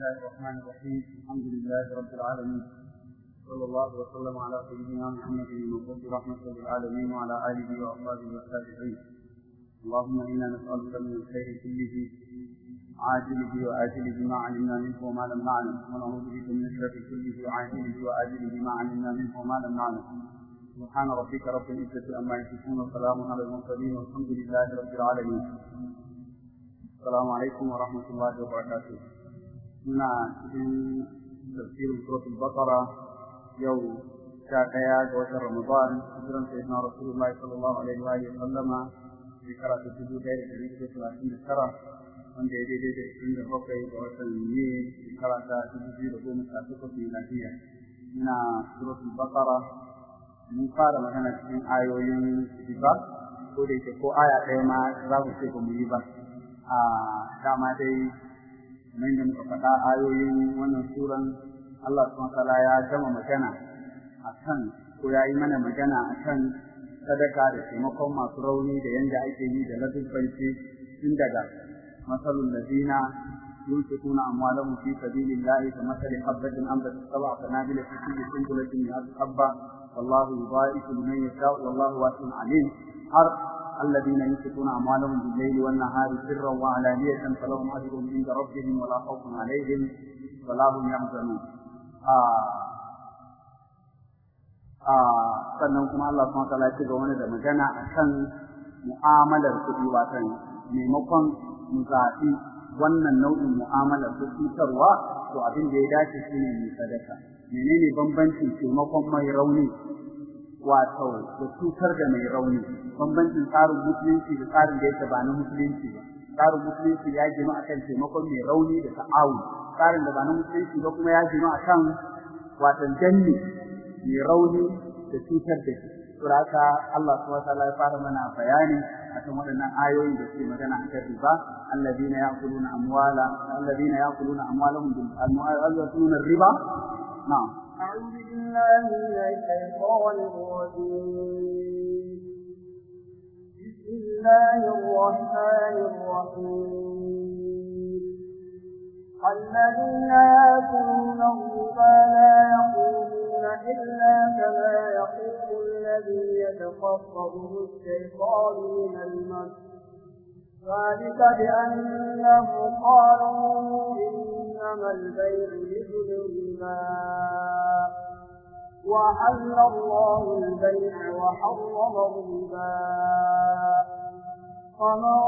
الله الرحمن الرحيم. الحمد لله رب العالمين. صلى الله وسلم على سيدنا محمد المبعوث رحمة للعالمين وعلى آله وأصحابه والتابعين. اللهم إنا نسألك من الخير كله عاجله وآجله ما علمنا منه وما لم نعلم ونعوذ بك من الشر كله عاجله وآجله ما علمنا منه وما لم نعلم. سبحان ربك رب العزة عما يصفون وسلام على المرسلين والحمد لله رب العالمين. السلام عليكم ورحمة الله وبركاته. muna cikin tafsirin suratul baqara yau sha ɗaya ga watan ramadan hijiran sayyidina rasulullahi sallallahu alaihi wa alihi sallama shekara ta dubu ɗaya da ɗari uku talatin da tara wanda ya daidai da ishirin da bakwai ga watan ne shekara ta dubu biyu da goma sha takwas miladiya. Muna suratul baqara mun fara magana cikin ayoyin riba ko da yake ko aya ɗaya ma za ku ce ba mu yi ba. A dama dai kamar da muka faɗa ayoyin wannan suran Allah subhanahu wataala ya gama magana akan ko ya yi mana magana akan sadaka da taimakon masu rauni da yanda ake yi da ladubbanci tun daga مثل الذين ينفقون أموالهم في سبيل الله كمثل حبة أنبتت سبع سنابل في كل سنبلة مئة حبة والله يضاعف لمن يشاء والله واسع عليم حرب الذين ينفقون أموالهم بالليل والنهار سرا وعلانية فلهم أجرهم عند ربهم ولا خوف عليهم ولا هم يحزنون sannan kuma Allah subhanahu wa ta'ala ya ci gaba da magana akan mu'amalar kuɗi watan maimakon mu zaɓi wannan nau'in mu'amala ko cutarwa to abin da ya dace shi ne mai sadaka menene bambancin taimakon mai rauni wato da cutar da mai rauni bambancin tsarin musulunci da tsarin da yake ba na musulunci ba tsarin musulunci ya gina akan taimakon mai rauni da ta'awu tsarin da ba na musulunci ba kuma ya gina akan watan janni mai rauni da cutar da shi suraka Allah subhanahu wa ya fara mana bayani akan waɗannan ayoyi da ke magana akan riba alladhina ya'kuluna amwala alladhina ya'kuluna amwalahum bil amwal riba na'am بالله الشيطان الرجيم. بسم الله الرحمن الرحيم. الذين يأكلون الربا لا يقومون إلا كما يقوم الذي يتخطبه الشيطان من المس. ذلك بأنه قالوا إنما البيع مثل الربا. وحل الله البيع وحرم الربا. فمن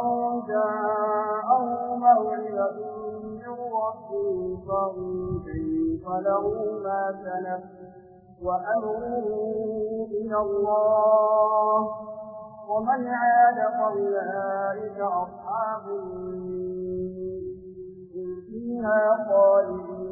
جاءه موعظة من ربه فانتهي فله ما سلف وأمره إلى الله. ومن عاد فأولئك أصحاب النار. فيها خالدين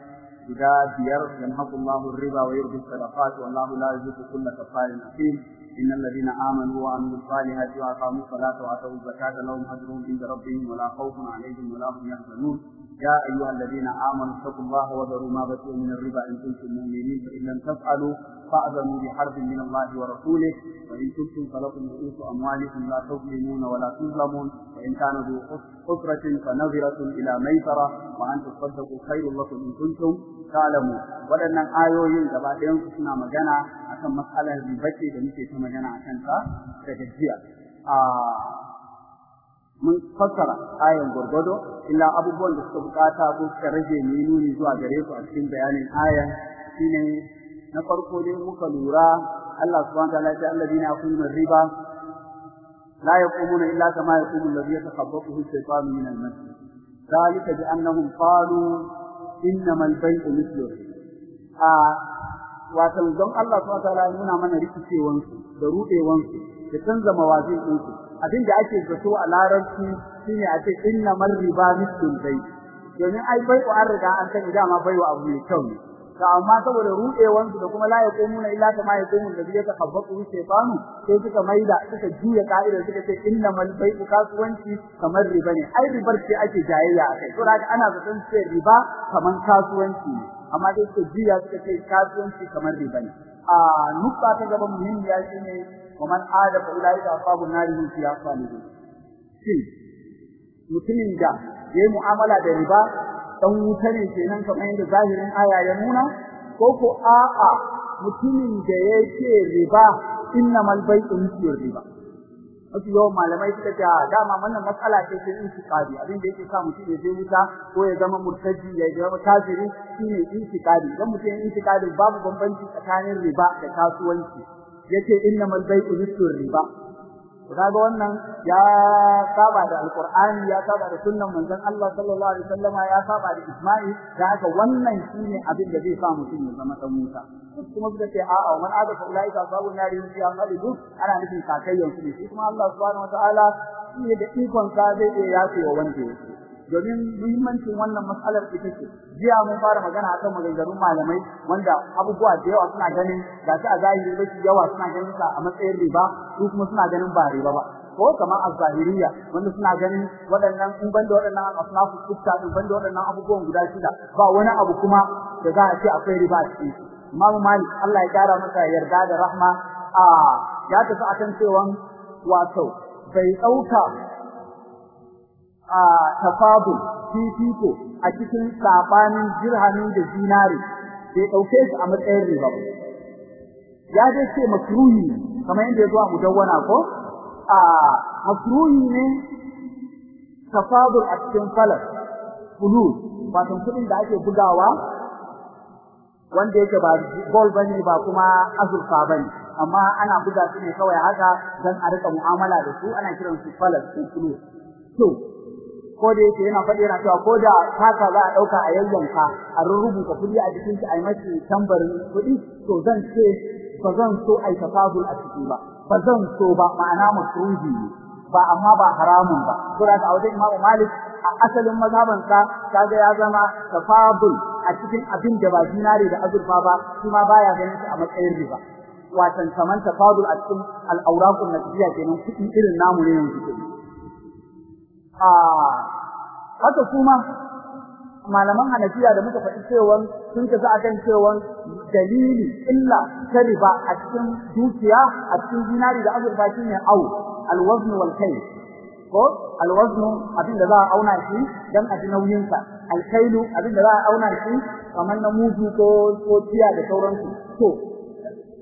guda biyar yamhaqu Allahu riba wa yurbi sadaqat wallahu la yuhibbu kulla kafarin athim innal ladina amanu wa amilus salihati wa aqamus salata wa atawuz zakata lahum ajruhum inda rabbihim wa la khawfun alayhim wa la hum yahzanun يا أيها الذين آمنوا اتقوا الله وذروا ما بقي من الربا إن كنتم مؤمنين فإن لم تفعلوا فأذنوا بحرب من الله ورسوله وإن كنتم فلكم رؤوس أموالكم لا تظلمون ولا تظلمون وإن كان ذو أسرة فنظرة إلى ميسرة وأن تصدقوا خير لكم إن كنتم تعلمون waɗannan ayoyin gaba ɗayan su suna magana akan matsalar ribace da muke ta magana akan ta daga jiya mun fassara ayan gwargwado illa abubuwan da suka bukata ko suka rage mu nuni zuwa gare su a cikin bayanin ayan shine na farko dai muka lura Allah subhanahu wa ta'ala ya alladina yaquluna riba la yaqumuna illa kama yaqumu alladhi yatakhabbathu ash-shaytanu min al-mas ذلك بأنهم قالوا innamal bai'u mithlu a watan don Allah subhanahu wataala ya nuna mana rikicewan su da rudewan su da canza mawazin din su abin da ake zato a larabci shine a ce innamal riba mithlu bai'u domin ai bai'u an riga an san idan ma bai'u abu mai kyau ne to amma saboda rudewan su da kuma la yaqumuna illa kama yaqumu alladhi yatakhabbatu shaytanu sai suka maida suka juya ka'ida suka ce innamal bai'u kasuwanci kamar riba ne. Ai ribar ce ake jayayya akai to haka ana zaton ce riba kamar kasuwanci ne. Amma dai suka juya suka ce kasuwanci kamar riba ne. A nukta ta gaba muhimmiya shine ada fa ulaika ashabun nari hum fiha khalidun. Shin mutumin da yayi mu'amala da riba dan wuta ne kenan kamar yadda zahirin aya ya nuna ko ko a'a mutumin da yake riba innamal bai'u riba. Wasu yawan malamai suka ce dama wannan matsala ce ta intiqadi. Abin da yake sa mutum ya je wuta ko ya zama murtaji ya zama kafiri shine intiqadi. Dan mutum intiqadi babu bambanci tsakanin riba da kasuwanci. Yace innamal bai'u riba. Kaga wannan ya saba da alqur'ani ya saba da sunnan manzon Allah sallallahu alaihi wasallama ya saba da ijma'i da haka wannan shine abin da zai sa mutum ya zama dan wuta. Kuma suka ce a'a man ada fa ulai ka sabu nari fi amalidu ana nufin sakayyan su ne. Shi kuma Allah subhanahu wataala shi da ikon sa zai iya yafe wa wanda yake domin muhimmancin wannan mas'alar ita ce jiya mun fara magana akan maganganun malamai wanda abubuwa da yawa suna ganin ga shi a zahiri da yawa suna ganin sa a matsayin riba su kuma suna ganin ba riba ba. Ko kamar az-zahiriya wanda suna ganin waɗannan in banda waɗannan asnafu sutta in banda waɗannan abubuwan guda shida ba wani abu kuma da za a ce akwai riba a cikin shi Imam Malik Allah ya kara masa yarda da rahma a ya tafi akan cewa wato bai ɗauka a tafadul fifiko a cikin sabanin dirhami da dinari bai ɗauke su a matsayin riba ba. Ya dai ce makruhi kamar yadda ya zo a mudawwana ko? A makruhi ne tafadul a cikin falak fulus wato kuɗin da ake bugawa wanda yake ba gold ba ne ba kuma azurfa ba ne. Amma ana buga su ne kawai haka dan a riƙa mu'amala da su ana kiran su ko fulus to ko da yake yana faɗi yana cewa ko da haka za a ɗauka a yayyanka a rubuta kuɗi a jikin shi a yi mashi tambarin kuɗi to zan ce ba zan so a yi a ciki ba. Ba zan so ba ma'ana makruhi ne. Ba amma ba haramun ba. To da a wajen Malik a asalin mazhabansa kaga ya zama tafadul a cikin abin da ba dinare da azurfa ba shi ma baya ganin shi a matsayin riba. Watan kaman tafadul a cikin al-awraqun nasiyya kenan kuɗi irin namu ne yanzu. Kenan a haka kuma malaman Hanafiya da muka faɗi cewa sun tafi akan cewa dalili illa riba a cikin dukiya a cikin dinari da azurfa shine au alwazn wal kayl. Ko? Alwazn abin da za a auna shi dan a ji nauyin sa alkailu abin da za a auna shi kamar na mudu ko ko tiya da sauransu. To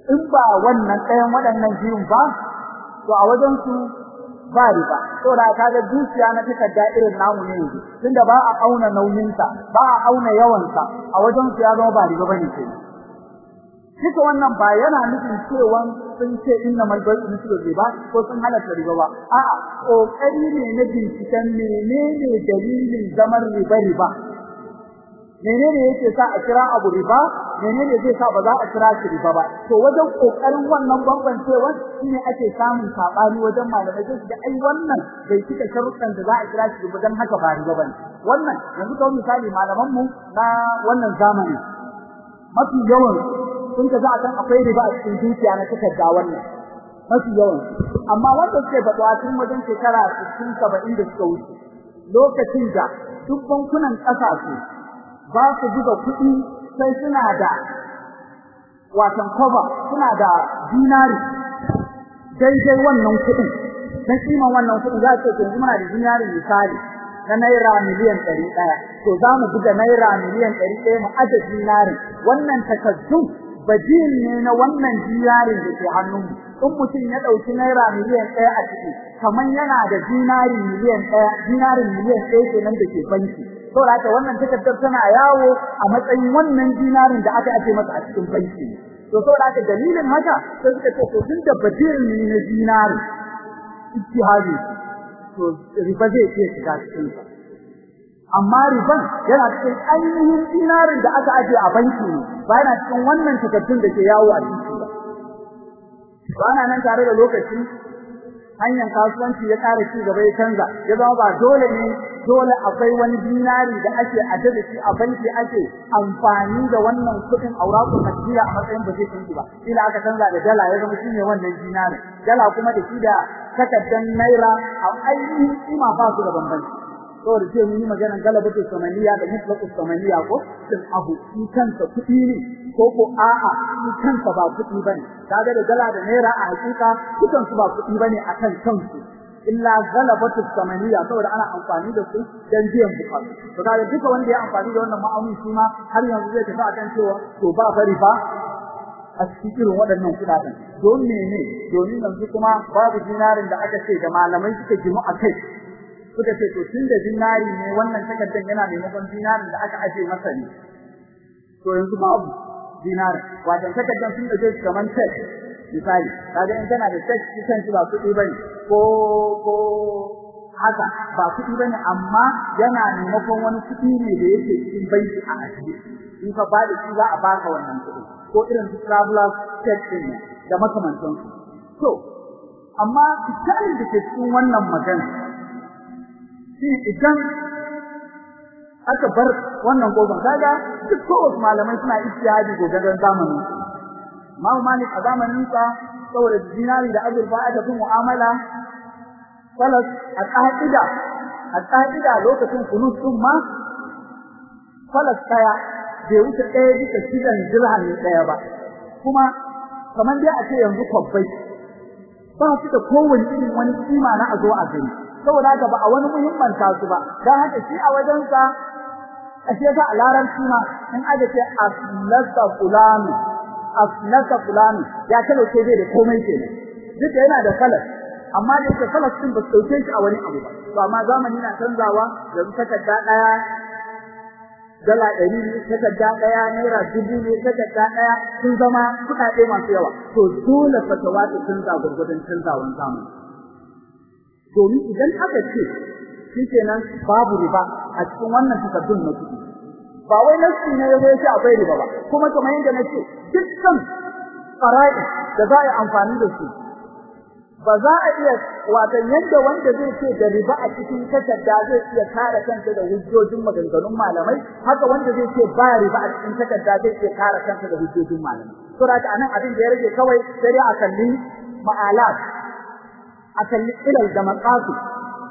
in ba wannan ɗayan waɗannan biyun ba to a wajen su ba riba. To da kaga dukiya na takarda irin namu ne tunda ba a auna nauyinsa ba a auna yawansa a wajen su ya zama ba riba ba ne ke Duka wannan ba yana nufin cewa sun ce inna malbai mislu riba ko sun halatta riba ba. A'a ƙoƙari ne na binciken menene dalilin zaman riba riba menene yake sa a kira abu riba? Menene zai sa ba za a kira shi riba ba? To wajen ƙoƙarin wannan bambancewa shine ake samun saɓani wajen malamai sai da ai wannan bai cika sharuɗan da za a kira shi riba dan haka ba riba ba ne wannan yanzu kawai misali malaman mu na wannan zamani. Mafi yawan sun ka za a san akwai riba a cikin dukiya na takarda wannan. Mafi yawan. Amma wanda suke faɗuwa tun wajen shekara 60 70 da suka wuce lokacin da duk bankunan ƙasashe ba su buga kuɗi sai suna da watan cover suna da dinari. Daidai wannan kuɗin dan kiman wannan kuɗin za ce yanzu muna da dinari misali na naira miliyan ɗari ɗaya. To za mu buga naira miliyan ɗari ɗaya mu aje dinari wannan takaddun bajin ne na wannan dinarin da ke hannunmu. In mutum ya ɗauki naira miliyan ɗaya a ciki kamar yana da dinari miliyan ɗaya dinarin miliyan ɗaya kenan da ke banki. Saboda haka wannan takardar tana yawo a matsayin wannan dinarin da aka ake masa a cikin banki. To saboda haka dalilin haka sai suka ce to tun da badirin ne na dinari ijtihadi to riba zai iya shiga cikin amma riban yana cikin ainihin dinarin da aka aje a banki ne ba yana cikin wannan takardun da ke yawo a cikin ba. Ba nan tare da lokaci hanyar kasuwanci ya ƙara ci gaba ya canza ya zama ba dole ne dole akwai wani dinari da ake aje da shi a banki ake amfani da wannan kuɗin auraku madina a matsayin canji ba. Ila aka canza da dala ya zama shine wannan dinari. Dala kuma da shi da takaddan naira a ainihin kima ba su da bambanci. Saboda ce mun yi magana galabatu samaniya da mutlaqu samaniya ko? Din abu shi kansa kuɗi ne ko ko a'a shi kansa ba kuɗi ba ne kaga da dala da naira a hakika dukan su ba kuɗi ba ne akan kansu. Illa galabatu samaniya saboda ana amfani da su dan biyan bukatu. To kaga duka wanda ya amfani da wannan ma'auni shi ma har yanzu zai tafi akan cewa to ba fari fa a cikin waɗannan kuɗaɗen. Don mene? Domin yanzu kuma babu dinarin da aka ce da malamai suka jimu a kai. Suka ce to tun da dinari ne wannan takardar yana maimakon dinarin da aka aje masa ne. To yanzu babu dinarin. Wajen takardar sun ɗauke shi kamar check misali kaga in kana da shi kan ba kuɗi ba ne ko ko haka ba kuɗi ba ne amma yana maimakon wani kuɗi ne da yake cikin banki a ajiye. In ka ba da shi za a baka wannan kuɗi ko irin su travelers check din da makamantansu. To amma misalin da ke cikin wannan magana shi idan aka bar wannan gogon kaga duk kowace malamai suna ijtihadi gogadan zamani Imam Malik a zamanin sa saboda dinari da azurfa aka fi mu'amala salas a ƙa'ida a ƙa'ida lokacin kunut din ma salas ɗaya bai wuce ɗaya bisa shidan dirham ɗaya ba. Kuma kamar dai a ce yanzu kwabbai ba su da kowane irin wani kima na a zo a gani. Saboda haka ba a wani muhimmanta su ba. Dan haka shi a wajensa ashe ga a larabci in aka ce aslasa fulani. Aslasa fulani ya talauce zai da komai ke duk da yana da kalas amma da yake kalas din ba su ɗauke shi a wani abu ba to amma zamani na canzawa yanzu takarda ɗaya dala ɗari ne takarda naira dubu ne takarda ɗaya sun zama kuɗaɗe masu yawa to dole fatawa ta canza gurgurdan canzawan zamani domin idan aka ce shi kenan babu riba a cikin wannan takardun na kuɗi ba wai nasi ne ya zo ya ce akwai riba ba. Kuma kamar yadda nace dukkan fara'i da za a amfani da su ba za a iya watan yadda wanda zai ce da riba a cikin takarda zai iya kare kansa da hujjojin maganganun malamai haka wanda zai ce ba riba a cikin takarda zai iya kare kansa da hujjojin malamai. To da a nan abin da ya rage kawai sai a kalli ma'alat a kalli ilal da maqasid.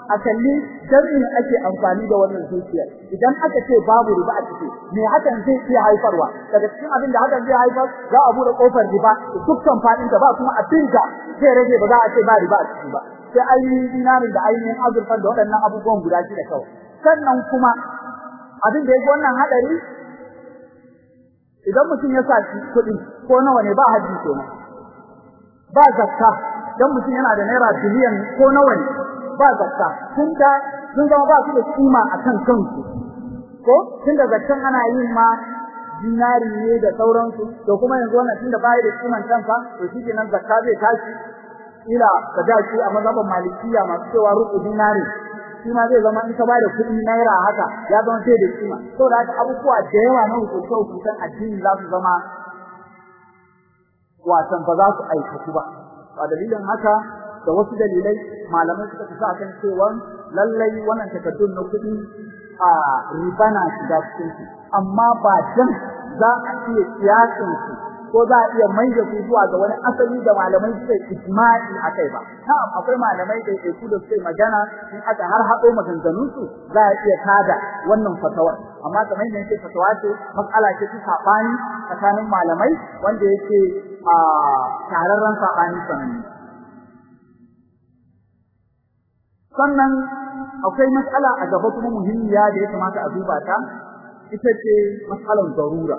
A kalli dan ake amfani da wannan zuciya idan aka ce babu riba a ciki me hakan zai iya haifarwa? Daga cikin abin da hakan zai haifar za a buɗe ƙofar riba dukkan faɗin da ba kuma abin da zai rage ba za a ce ba riba a ciki ba. Sai ainihin dinarin da ainihin azurfan da waɗannan abubuwan guda shida kawai. Sannan kuma abin da yake wannan hadari idan mutum ya sa kuɗi ko nawa ne ba haji kenan. Ba zakka. Dan mutum yana da naira biliyan ko nawa ne ba zakka. Tun da sun zama ba su da kima akan kansu. Ko? Tun da zakkan ana yin ma dinari ne da sauransu. To kuma yanzu wannan tun da bai da kiman kansa to shi kenan zakka zai tashi. Ila ka da shi a mazhaban malikiya masu cewa rubu dinari shi ma zai zama in ka ba da kuɗi naira haka ya zama sai da kima. Saboda haka abubuwa da yawa na hukunce hukuncen addini za su zama wasan ba za su aikatu ba. A dalilin haka da wasu dalilai malamai suka tafi akan cewa lallai wannan takardun na kuɗi a riba na shiga cikin su amma ba dan za a iya kiyasin su ko za a iya mai da su zuwa ga wani asali da malamai suka ijma'i akai ba. Na'am akwai malamai da ke da suke magana in aka har haɗo maganganun su za a iya tada wannan fatawar. Amma kamar yadda yake fatawa ce matsala ce ta saɓani tsakanin malamai wanda yake a tararren saɓani sananne. Sannan akwai matsala a gaba kuma muhimmiya da ya kamata a duba ta ita ce matsalar zarura.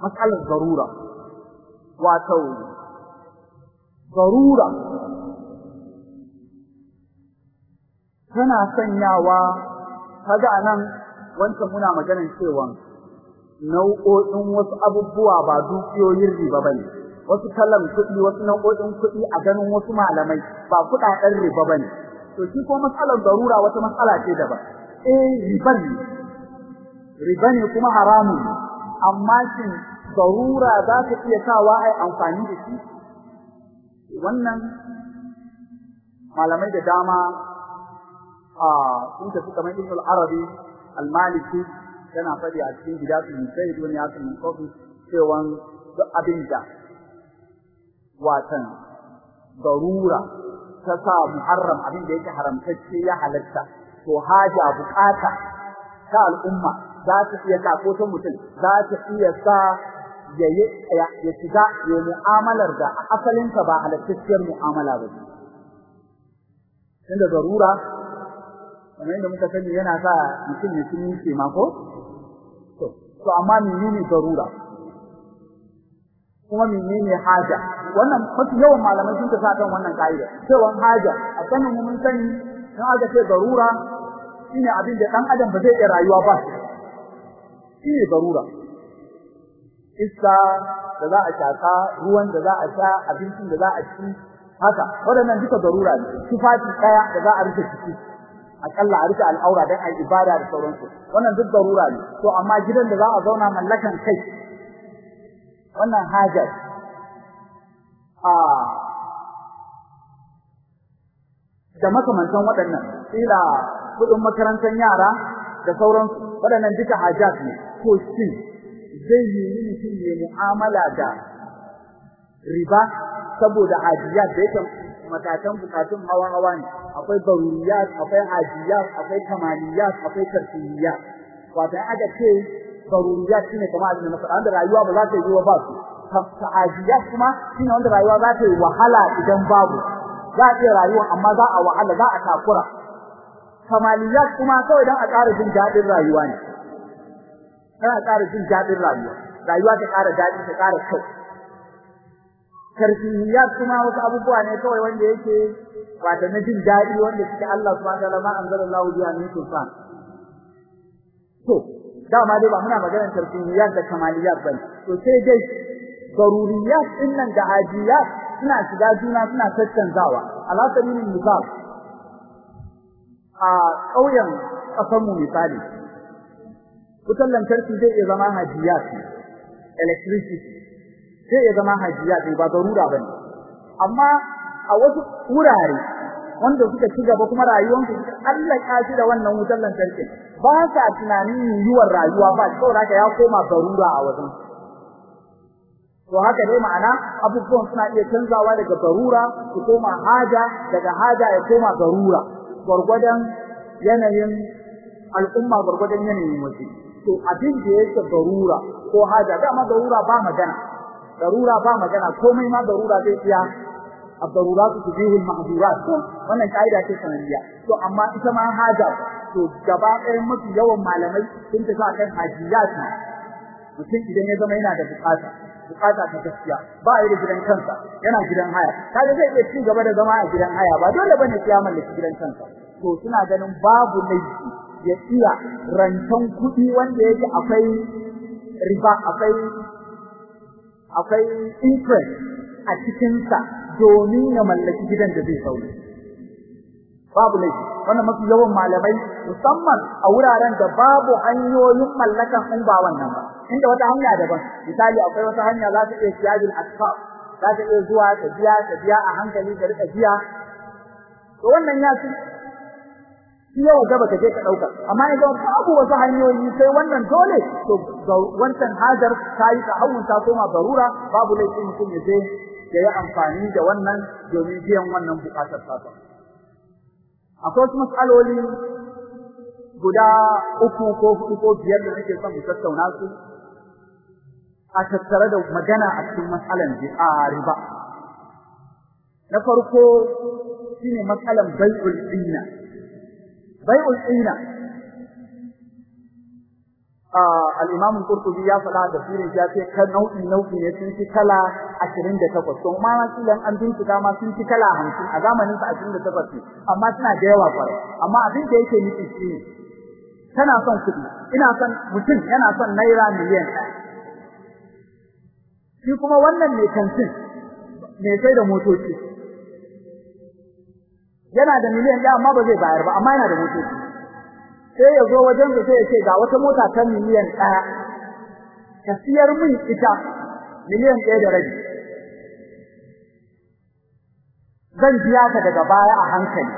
Matsalar zarura. Wato zarura tana sanyawa kaga a nan wancan muna maganar cewa nau'o'in wasu abubuwa ba dukiyoyin riba ba ne. Wasu kalan kuɗi wasu nau'o'in kuɗi a ganin wasu malamai ba kuɗaɗen riba ba ne to shi ko matsalar zarura wata matsala ce daban. Eh riba ne. Riba ne kuma haramun amma shin zarura za ta iya sawa ai amfani da shi? Wannan malamai da dama a sun tafi kamar Ibn al-Arabi al-Maliki yana faɗi a cikin gidatul Musayyid wani min kofi cewa duk abin da watan garura ta sa muharram abin da yake haramtacce ya halatta. To haja buƙata ta al'umma za ta iya sa ko ta mutum za ta iya sa ya shiga ya mu'amalar da asalinta ba halattacciyar mu'amala ba ce. Tunda garura kamar yadda muka sani yana sa mutum ya cin ce ma ko? To amma menene garura kuma menene haja? Wannan mafi yawan malamai sun tafi kan wannan ka'ida. Cewa haja a sanin mun sani in aka ce garura shine abin da dan adam ba zai iya rayuwa ba. Shi ne garura. Iska da za a shaka ruwan da za a sha abincin da za a ci haka. Waɗannan duka garura ne. Tufafi ɗaya da za a rufe ciki akalla a rufe al'aura don a ibada da sauransu. Wannan duk garura ne. To amma gidan da za a zauna mallakan kai wannan hajar. A da makamantan waɗannan ila kuɗin makarantar yara da sauransu waɗannan duka hajat ne. To shin zai yi mutum ne mu'amala da riba saboda hajiyat da yake matakan bukatun hawa hawa ne? Akwai daruriyat akwai hajiyat akwai kamaliyat akwai tarfiyat wato aka ce daruriyat shine kamar abin da wanda rayuwa ba za ta yi wa ba su hajiyat kuma shine wanda rayuwa za ta yi wahala idan babu za a iya rayuwa amma za a wahala za a takura kamaliyat kuma kawai dan a ƙara jin daɗin rayuwa ne dan a ƙara jin daɗin rayuwa rayuwa ta ƙara daɗi ta ƙara kyau tarfihiyat kuma wasu abubuwa ne kawai wanda yake wato na jin daɗi wanda suke Allah subhanahu wa ta'ala ma anzalallahu min sultan to dama dai ba muna maganar tarfihiyat da kamaliyat ba ne. To sai dai daruriyat ɗin nan da hajiyat suna shiga juna suna tattanzawa. Ala sabilin misal a ƙauyen ƙasar mu misali wutar lantarki zai iya zama hajiyat electricity zai iya zama hajiya dai ba zarura ba ne. Amma a wasu wurare wanda suka ci gaba kuma rayuwarsu Allah ya shi da wannan wutar lantarki. Ba sa tunanin yiwuwar rayuwa ba saboda ya koma zarura a wajen. To haka dai ma'ana abubuwan suna iya canzawa daga zarura su koma haja daga haja ya koma zarura gwargwadon yanayin al'umma gwargwadon yanayin waje. To abin da yake zarura ko haja dama zarura ba magana. Darura ba magana komai ma darura zai iya ad-darurat tubihu al-mahdurat wannan kaida ce sanadiya to amma ita ma haja to gaba ɗayan mafi yawan malamai sun tafi akan hajiyat mutum idan ya zama yana da buƙata buƙata ta gaskiya ba yi da gidan kansa yana gidan haya kaga zai iya ci gaba da zama a gidan haya ba dole ba ne ya mallaki gidan kansa to suna ganin babu laifi ya iya rantan kuɗi wanda yake akwai riba akwai akwai interest a cikinsa domin ya mallaki gidan da zai sauri. Babu laifi, wannan mafi yawan malamai musamman a wuraren da babu hanyoyin mallakan in ba wannan ba. Inda wata hanya daban, misali akwai wata hanya za ta iya siyajin asfar, za ta iya zuwa ta biya ta biya a hankali ta riƙa biya. To wannan ya fi shi yawa gaba ka je ka ɗauka amma idan babu wasu hanyoyi sai wannan dole to wancan hajar ta yi tahawun ta koma barura babu laifin mutum ya je ya yi amfani da wannan domin biyan wannan buƙatar tasa akwai wasu matsaloli guda uku ko huɗu ko biyar da nake son mu tattauna su a tattare da magana a cikin matsalan a riba. Na farko shine matsalan bai'ul dina bai'ul ina al-imam al-qurtubi ya faɗa da firin ya ce kan nau'i nau'i ne sun ci kala 28 to ma kilan an bincika ma sun ci kala 50 a zamanin sa 28 ne amma suna da yawa ƙwarai amma abin da yake nufi shine kana son kuɗi ina son mutum yana son naira miliyan ɗaya shi kuma wannan mai kantin mai sai da motoci yana da miliyan ɗaya amma ba zai bayar ba amma yana da motoci sai ya zo wajen sai ya ce ga wata mota ta miliyan ɗaya ka siyar min ita miliyan ɗaya da rabi. Zan biya ka daga baya a hankali.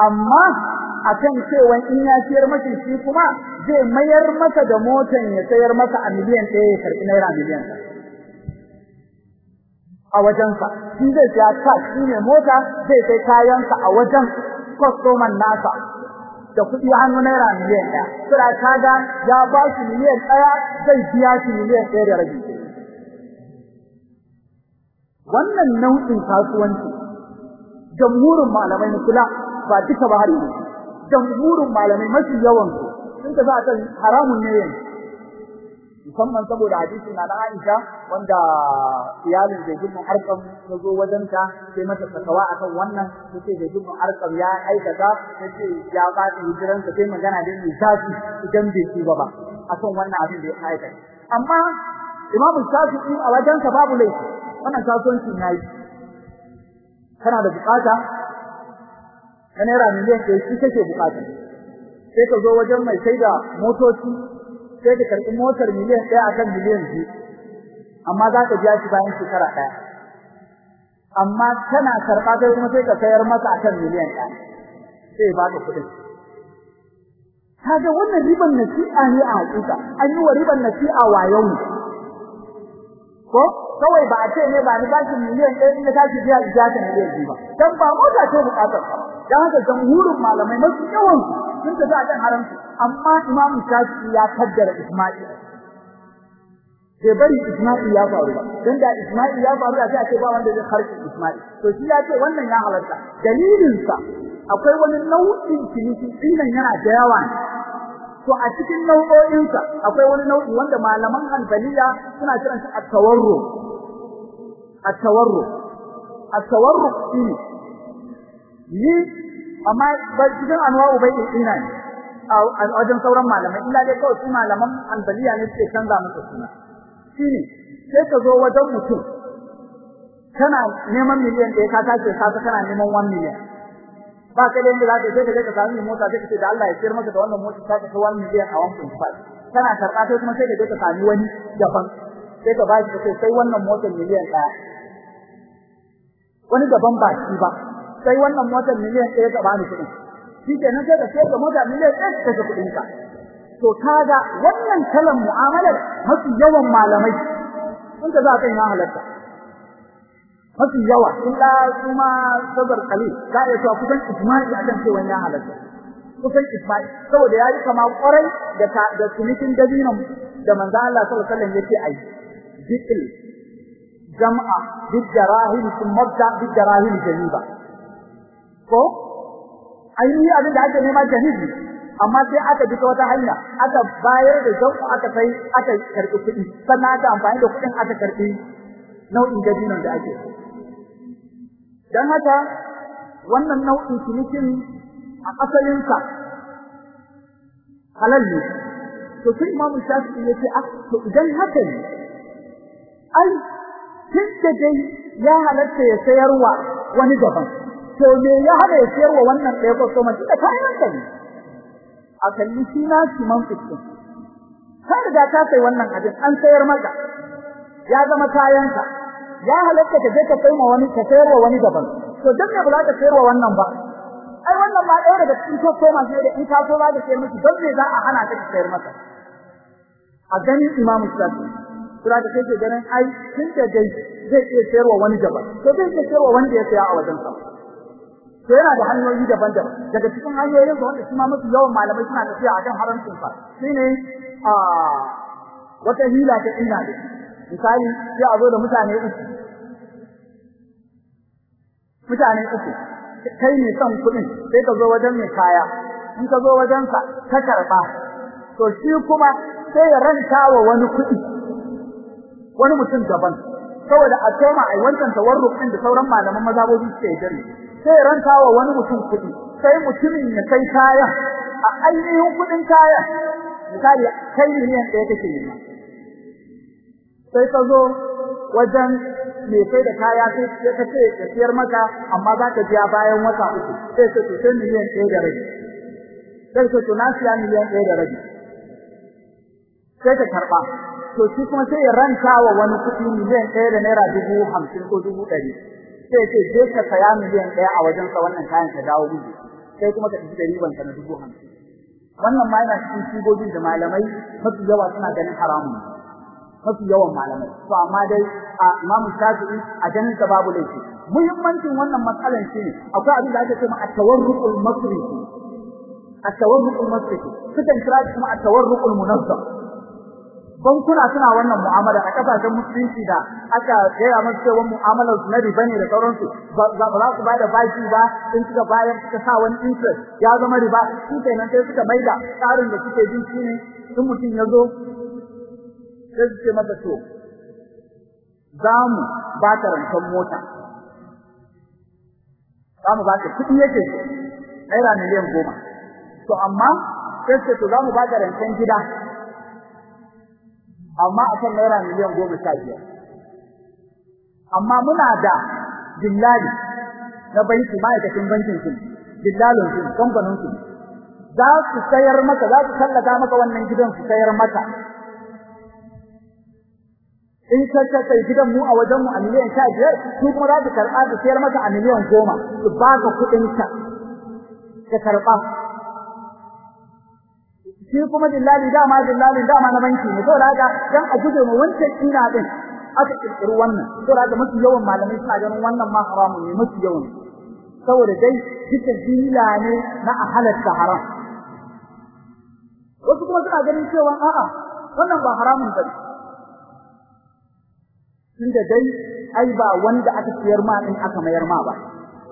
Amma akan cewa in ya siyar masa shi kuma zai mayar masa da motan ya sayar masa a miliyan ɗaya ya karɓi naira miliyan a wajensa. Shi zai siya cash shi ne mota zai kai kayansa a wajen kwastoman nasa. Da kuɗi hannu naira miliyan ɗaya. Sura kaga ya ba shi miliyan ɗaya zai biya shi miliyan ɗaya da rabi. Wannan nau'in kasuwanci jamhurin malamai kula ba duka ba har yanzu. Jamhurin malamai mafi yawan su sun ta za a haramun ne yanzu. Musamman saboda hadisin na Aisha wanda iyalin da ibn Arqam ya zo wajen ta sai mata takawa akan wannan sai da ibn Arqam ya aikata sai ya ba ta hijiran sai magana da ni zafi idan bai ci ba akan wannan abin da ya aikata. Amma Imam Shafi'i a wajen sa babu laifi wannan kasuwancin yayi kana da buƙata? Na naira miliyan ɗaya shi kake buƙata. Sai ka zo wajen mai sai da motoci sai ka karɓi motar miliyan ɗaya akan miliyan biyu amma za ka biya shi bayan shekara ɗaya. Amma kana karɓa kai kuma sai ka sayar masa akan miliyan ɗaya sai ba ka kuɗin. Kaga wannan riban nasi'a ne a hakika an yi wa riban nasi'a wayo ne. Ko? Kawai ba a ce ne ba ni bashi miliyan ɗaya in ka tashi biya ija ta miliyan biyu ba. Dan ba mota ce buƙatar ka dan haka jamhurin malamai masu yawan sun tafi a kan haramci amma imamu shafi'i ya kaddara isma'il. Bai bari isma'il ya faru ba dan da isma'il ya faru da sai a ce ba wanda zai harki isma'il. To shi ya ce wannan ya halarta. Dalilin sa akwai wani nau'in ciniki dinan yana da yawa to a cikin nau'o'insa akwai wani nau'i wanda malaman hanbaliya suna kiran shi at-tawarru. At-tawarru at-tawarru ni? Amma ba cikin anwa'u bai ina ne. A wajen sauran malamai. Illa dai kawai su malaman hanbaliya ne suke canza masa suna. Shine sai ka zo wajen mutum. Kana neman miliyan ɗaya ka tace ka kana neman 1 miliyan ba ka da za ka sai ka je ka sami mota sai ka ce da Allah ya sayar maka da wannan mota ta ka 1 miliyan a 1.5 kana karɓa sai kuma sai ka je ka sami wani daban. Sai ka bashi sai sai wannan motar miliyan ɗaya. Wani daban ba shi ba. Sai wannan motar miliyan ɗaya ka bani kuɗin shi kenan sai ka sayar da mota miliyan ɗaya ka kashe ka to kaga wannan kalan mu'amalar mafi yawan malamai sun ka za ka yi na halatta mafi yawa in da kuma sabar kali za ya cewa kusan ijma'i akan cewa ya halatta kusan ijma'i saboda ya yi kama ƙwarai da da cinikin dabinan da manzo Allah sallallahu alaihi wasallam yake ai bikil jam'a bidarahim thumma bidarahim janiba ko? Ainihi abin da ake nema janibi amma sai aka bi ta wata hanya aka bayar da jam'u aka kai aka karɓi kuɗi. Sannan aka amfani da kuɗin aka karɓi nau'in dabinan da ake dan haka wannan nau'in cinikin a asalinsa halal ne. To sai imamu shafi'i ya ce ah to idan haka ne ai tunda dai ya halatta ya sayarwa wani daban. To me ya hada ya sayarwa wannan ɗaya kuma tunda kayan ka ne a kalli shi na shi man fitin ka riga ka sai wannan abin an sayar maka. Ya zama kayanka. Ya halatta ka je ka kai ma wani ka sayarwa wani daban. To dan me ba ka sayarwa wannan ba? Ai wannan ma ɗaya daga cikin koma sai da in ka so za ka sayar miki don me za a hana ka sayar maka a gani imamu shafi. Kira da kake ganin ai tun da dai zai iya sayarwa wani daban. To zai iya sayarwa wanda ya saya a wajen sa to yana da hanyoyi daban-daban. Daga cikin hanyoyin da wanda kuma mafi yawan malamai suna tafiya akan haramcin sa shine a wata hila ta ina da misali sai a zo da mutane uku. Mutane uku. Kai ne son kuɗin sai ka zo wajen mai kaya. In ka zo wajen sa ka karɓa to shi kuma sai ya ranta wa wani kuɗi. Wani mutum daban. Saboda a koma ai wancan tawarruk din da sauran malaman mazhabobi suke gani sai ranta wa wani mutum kuɗi sai mutumin ya kai kaya a ainihin kuɗin kaya. Misali kai miliyan ɗaya kake yi. Sai ka zo wajen mai kai da kaya sai ya kace ya siyar maka amma za ka biya bayan wata uku. Sai ka to sai miliyan ɗaya da rabi. Sai ka to na siya miliyan ɗaya da rabi. Sai ka karɓa. To shi kuma sai ya ranta wa wani kuɗi miliyan ɗaya da naira dubu hamsin ko dubu ɗari. Sai ce je ka saya miliyan ɗaya a wajensa wannan kayan ka dawo miji. Sai kuma ka tafi da riban ka na dubu hamsin. Wannan ma yana cikin shigogin da malamai mafi yawa suna ganin haramun mafi yawan malamai. To amma dai a Imam Shafi'i a ganin sa babu laifi. Muhimmancin wannan matsalan shine akwai abin da ake cewa at-tawarruqul masrifi at-tawarruqul masrifi sukan kira kuma at-tawarruqul munazzam bankuna suna wannan mu'amala a ƙasashen musulunci da aka gaya masu cewa mu'amalar na riba ne da sauransu. Ba za su ba da bashi ba in suka bayar suka sa wani interest ya zama riba. Shi kenan sai suka maida tsarin da suke bin shine in mutum ya zo sai su ce masa to za mu ba ka rancen mota. Za mu ba ka kuɗi yake naira miliyan goma. To amma sai ce to za mu ba ka rancen gida. Amma a kan naira miliyan goma sha biyar. Amma muna da dillali na banki ma'aikacin bankin su dillalin su kamfanin su. Za su sayar maka za su tallata maka wannan gidan su sayar maka. In ka sai gidan mu a wajen mu a miliyan sha biyar su kuma za su karɓa su sayar maka a miliyan goma su baka kuɗin ka ka karɓa. Shi kuma dillali dama dillalin dama na banki ne. Saboda haka dan a guje mu wancan ina din aka kirkiri wannan. Saboda haka mafi yawan malamai suna ganin wannan ma haramun ne mafi yawan. Saboda dai duka dilla ne na halatta haram. Wasu kuma suna ganin cewa a'a wannan ba haramun ba ne tunda dai ai ba wanda aka siyar ma din aka mayar ma ba.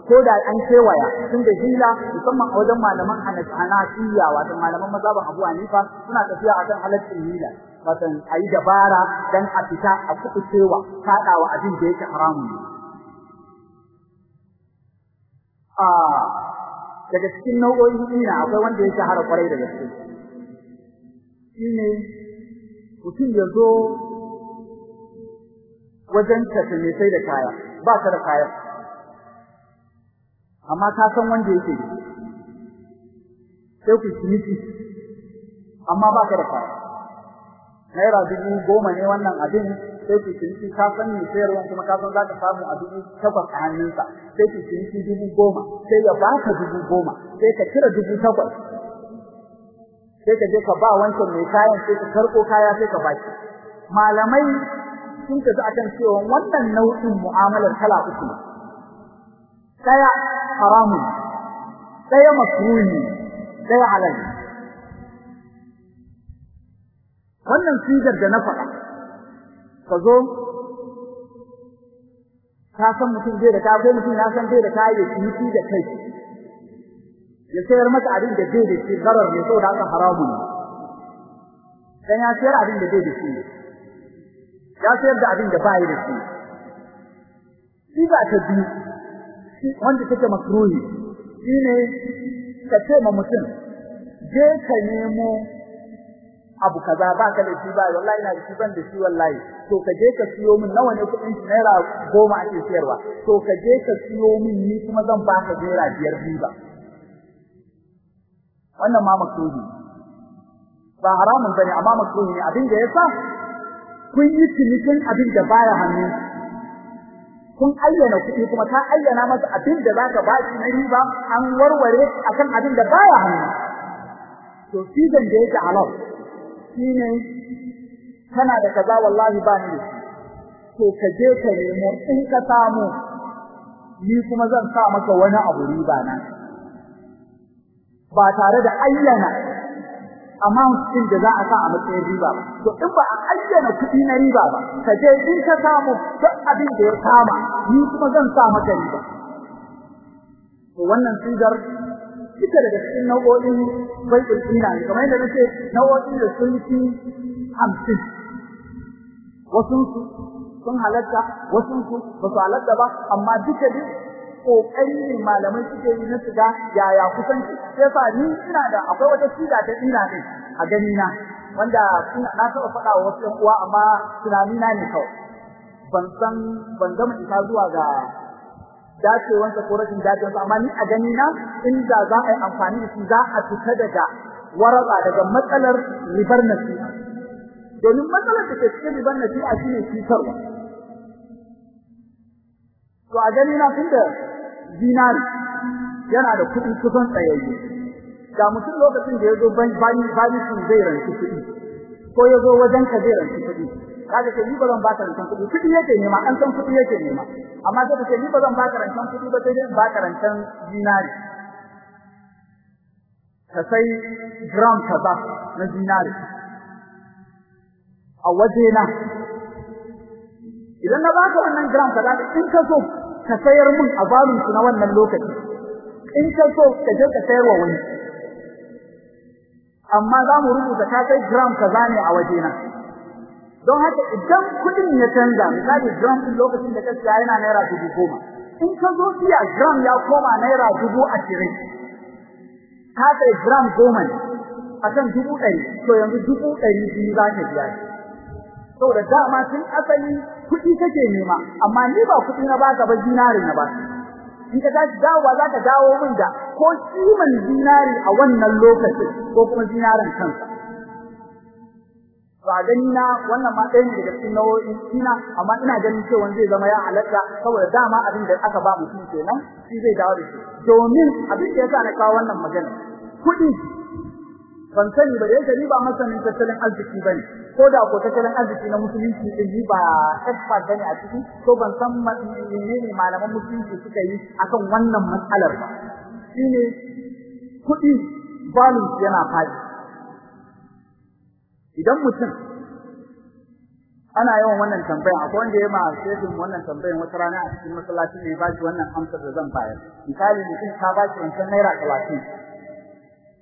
Ko da an kewaya tun da hila musamman a wajen malaman Hanafiya wato malaman mazhaban Abu Hanifa suna tafiya akan halaccin hila. Wato ayi dabara dan a fita a kuku cewa fadawa abin da yake haramun. Ne a daga cikin nau'o'in ina akwai wanda yake hara ƙwarai da gaske. Shine mutum ya zo wajen mai sai da kaya ba ka da kaya. Amma ka san wanda yake sai ku ciniki. Amma ba ka da kaya. Naira dubu goma ne wannan abin sai ku ciniki. Ka san me sayarwa kuma ka san za ka samu a dubu takwas a hannunsa. Sai ku ciniki dubu goma. Sai ya ba ka dubu goma. Sai ka cire dubu takwas. Sai ka je ka ba wancan mai kayan sai ka karɓo kaya sai ka baki malamai sun tafi akan cewa wannan nau'in mu'amalar kala uku ne. Daya haramun daya makruhi daya halal wannan sigar da na faɗa ka zo ka san mutum zai da kai mutum ya san zai da kai ya ciniki da kai ya sayar maka abin da zai da shi garar ne saboda haka haramun dan ya sayar abin da zai da shi ya sayar da abin da bai da shi ba ta biyu wanda take makruhi shine ka ce ma mutum je ka nemo abu kaza ba ka da shi ba wallahi ina da shi ban da shi wallahi. To ka je ka siyo min nawa ne kuɗin shi? Naira goma ake siyarwa. To ka je ka siyo min ni kuma zan ba ka naira biyar riba. Wannan ma makruhi ba haramun ba ne amma makruhi ne. Abin da yasa kun yi cinikin abin da baya hannu kun ayyana kuɗi kuma ta ayyana masa abin da zaka ba shi na riba an warware akan abin da baya hannu. To sigan da yake halal shine kana da kaza wallahi ba ni to ka je ka nemo in ka samu ni kuma zan sa maka wani abu riba na. Ba tare da ayyana amount din da za a sa a matsayin riba ba. To in ba a ayyana kuɗi na riba ba ka je in ka samu duk abin da ya kama ni kuma zan sa maka riba. To wannan sigar ita daga cikin nau'o'in bai'ul ina ne. Kamar yadda nace nau'o'in da sun fi hamsin. Wasu sun halatta wasu su ba su halatta ba amma duka dai ƙoƙari ne malamai suke yi na shiga yaya kusanci sai fa ni ina da akwai wata siga ta ina din a gani na wanda na taɓa faɗa wa wasu uwa amma tunani na ne kawai. Ban san ban gama isa zuwa ga dacewansa ko rashin dacewansa amma ni a gani na inda za a yi amfani da shi za a fita daga waraba daga matsalar ribar nasiha. Domin matsalar da ke cikin riban nasi'a shine cutarwa. To a gani na tunda zinari. Yana da kuɗi kusan tsayayye. Da mutum lokacin da ya zo bani bani zai ranci kuɗi ko ya zo wajen ka zai ranci kuɗi. Kaga ce ni ba zan baka rancen kuɗi kuɗi yake nema an san kuɗi yake nema. Amma sai ce ni ba zan baka rancen kuɗi ba sai dai baka rancen zinari. Ka sai gram kaza na zinari. A waje na idan na baka wannan gram kaza in ka so ka sayar mun a balun na wannan lokaci. In ka so ka je ka sayar wa wani. Amma za mu rubuta ka kai gram kaza ne a waje na don haka idan kuɗin ya canza misali gram din lokacin da ka siya yana naira dubu goma. In ka zo siya gram ya koma naira dubu ashirin. Ka kai gram goma ne. Akan dubu ɗari. To yanzu dubu ɗari biyu za ka biya saboda dama tun asali kuɗi kake nema amma ni ba kuɗi na baka ba zinari na baka. In ka tashi dawowa za ka dawo min da ko kiman zinari a wannan lokacin ko kuma zinarin kansa. Ba gani na wannan ma ɗaya ne daga cikin nau'o'in kina amma ina ganin cewa zai zama ya halatta saboda dama abin da aka ba mutum kenan shi zai dawo da shi. Domin abin da yasa na kawo wannan magana kuɗi. Ban sani ba yake ba masanin tattalin arziki ba ne ko da ko tattalin arziki na musulunci din ni ba expert ba ne a ciki to ban san menene malaman musulunci suka yi akan wannan matsalar ba. Shine kuɗi balance yana faɗi. Idan mutum ana yawan wannan tambayan akwai wanda ya ma shefin wannan tambayan wata rana a cikin masallacin ne ba shi wannan amsar da zan bayar. Misali mutum ka ba shi wancan naira talatin.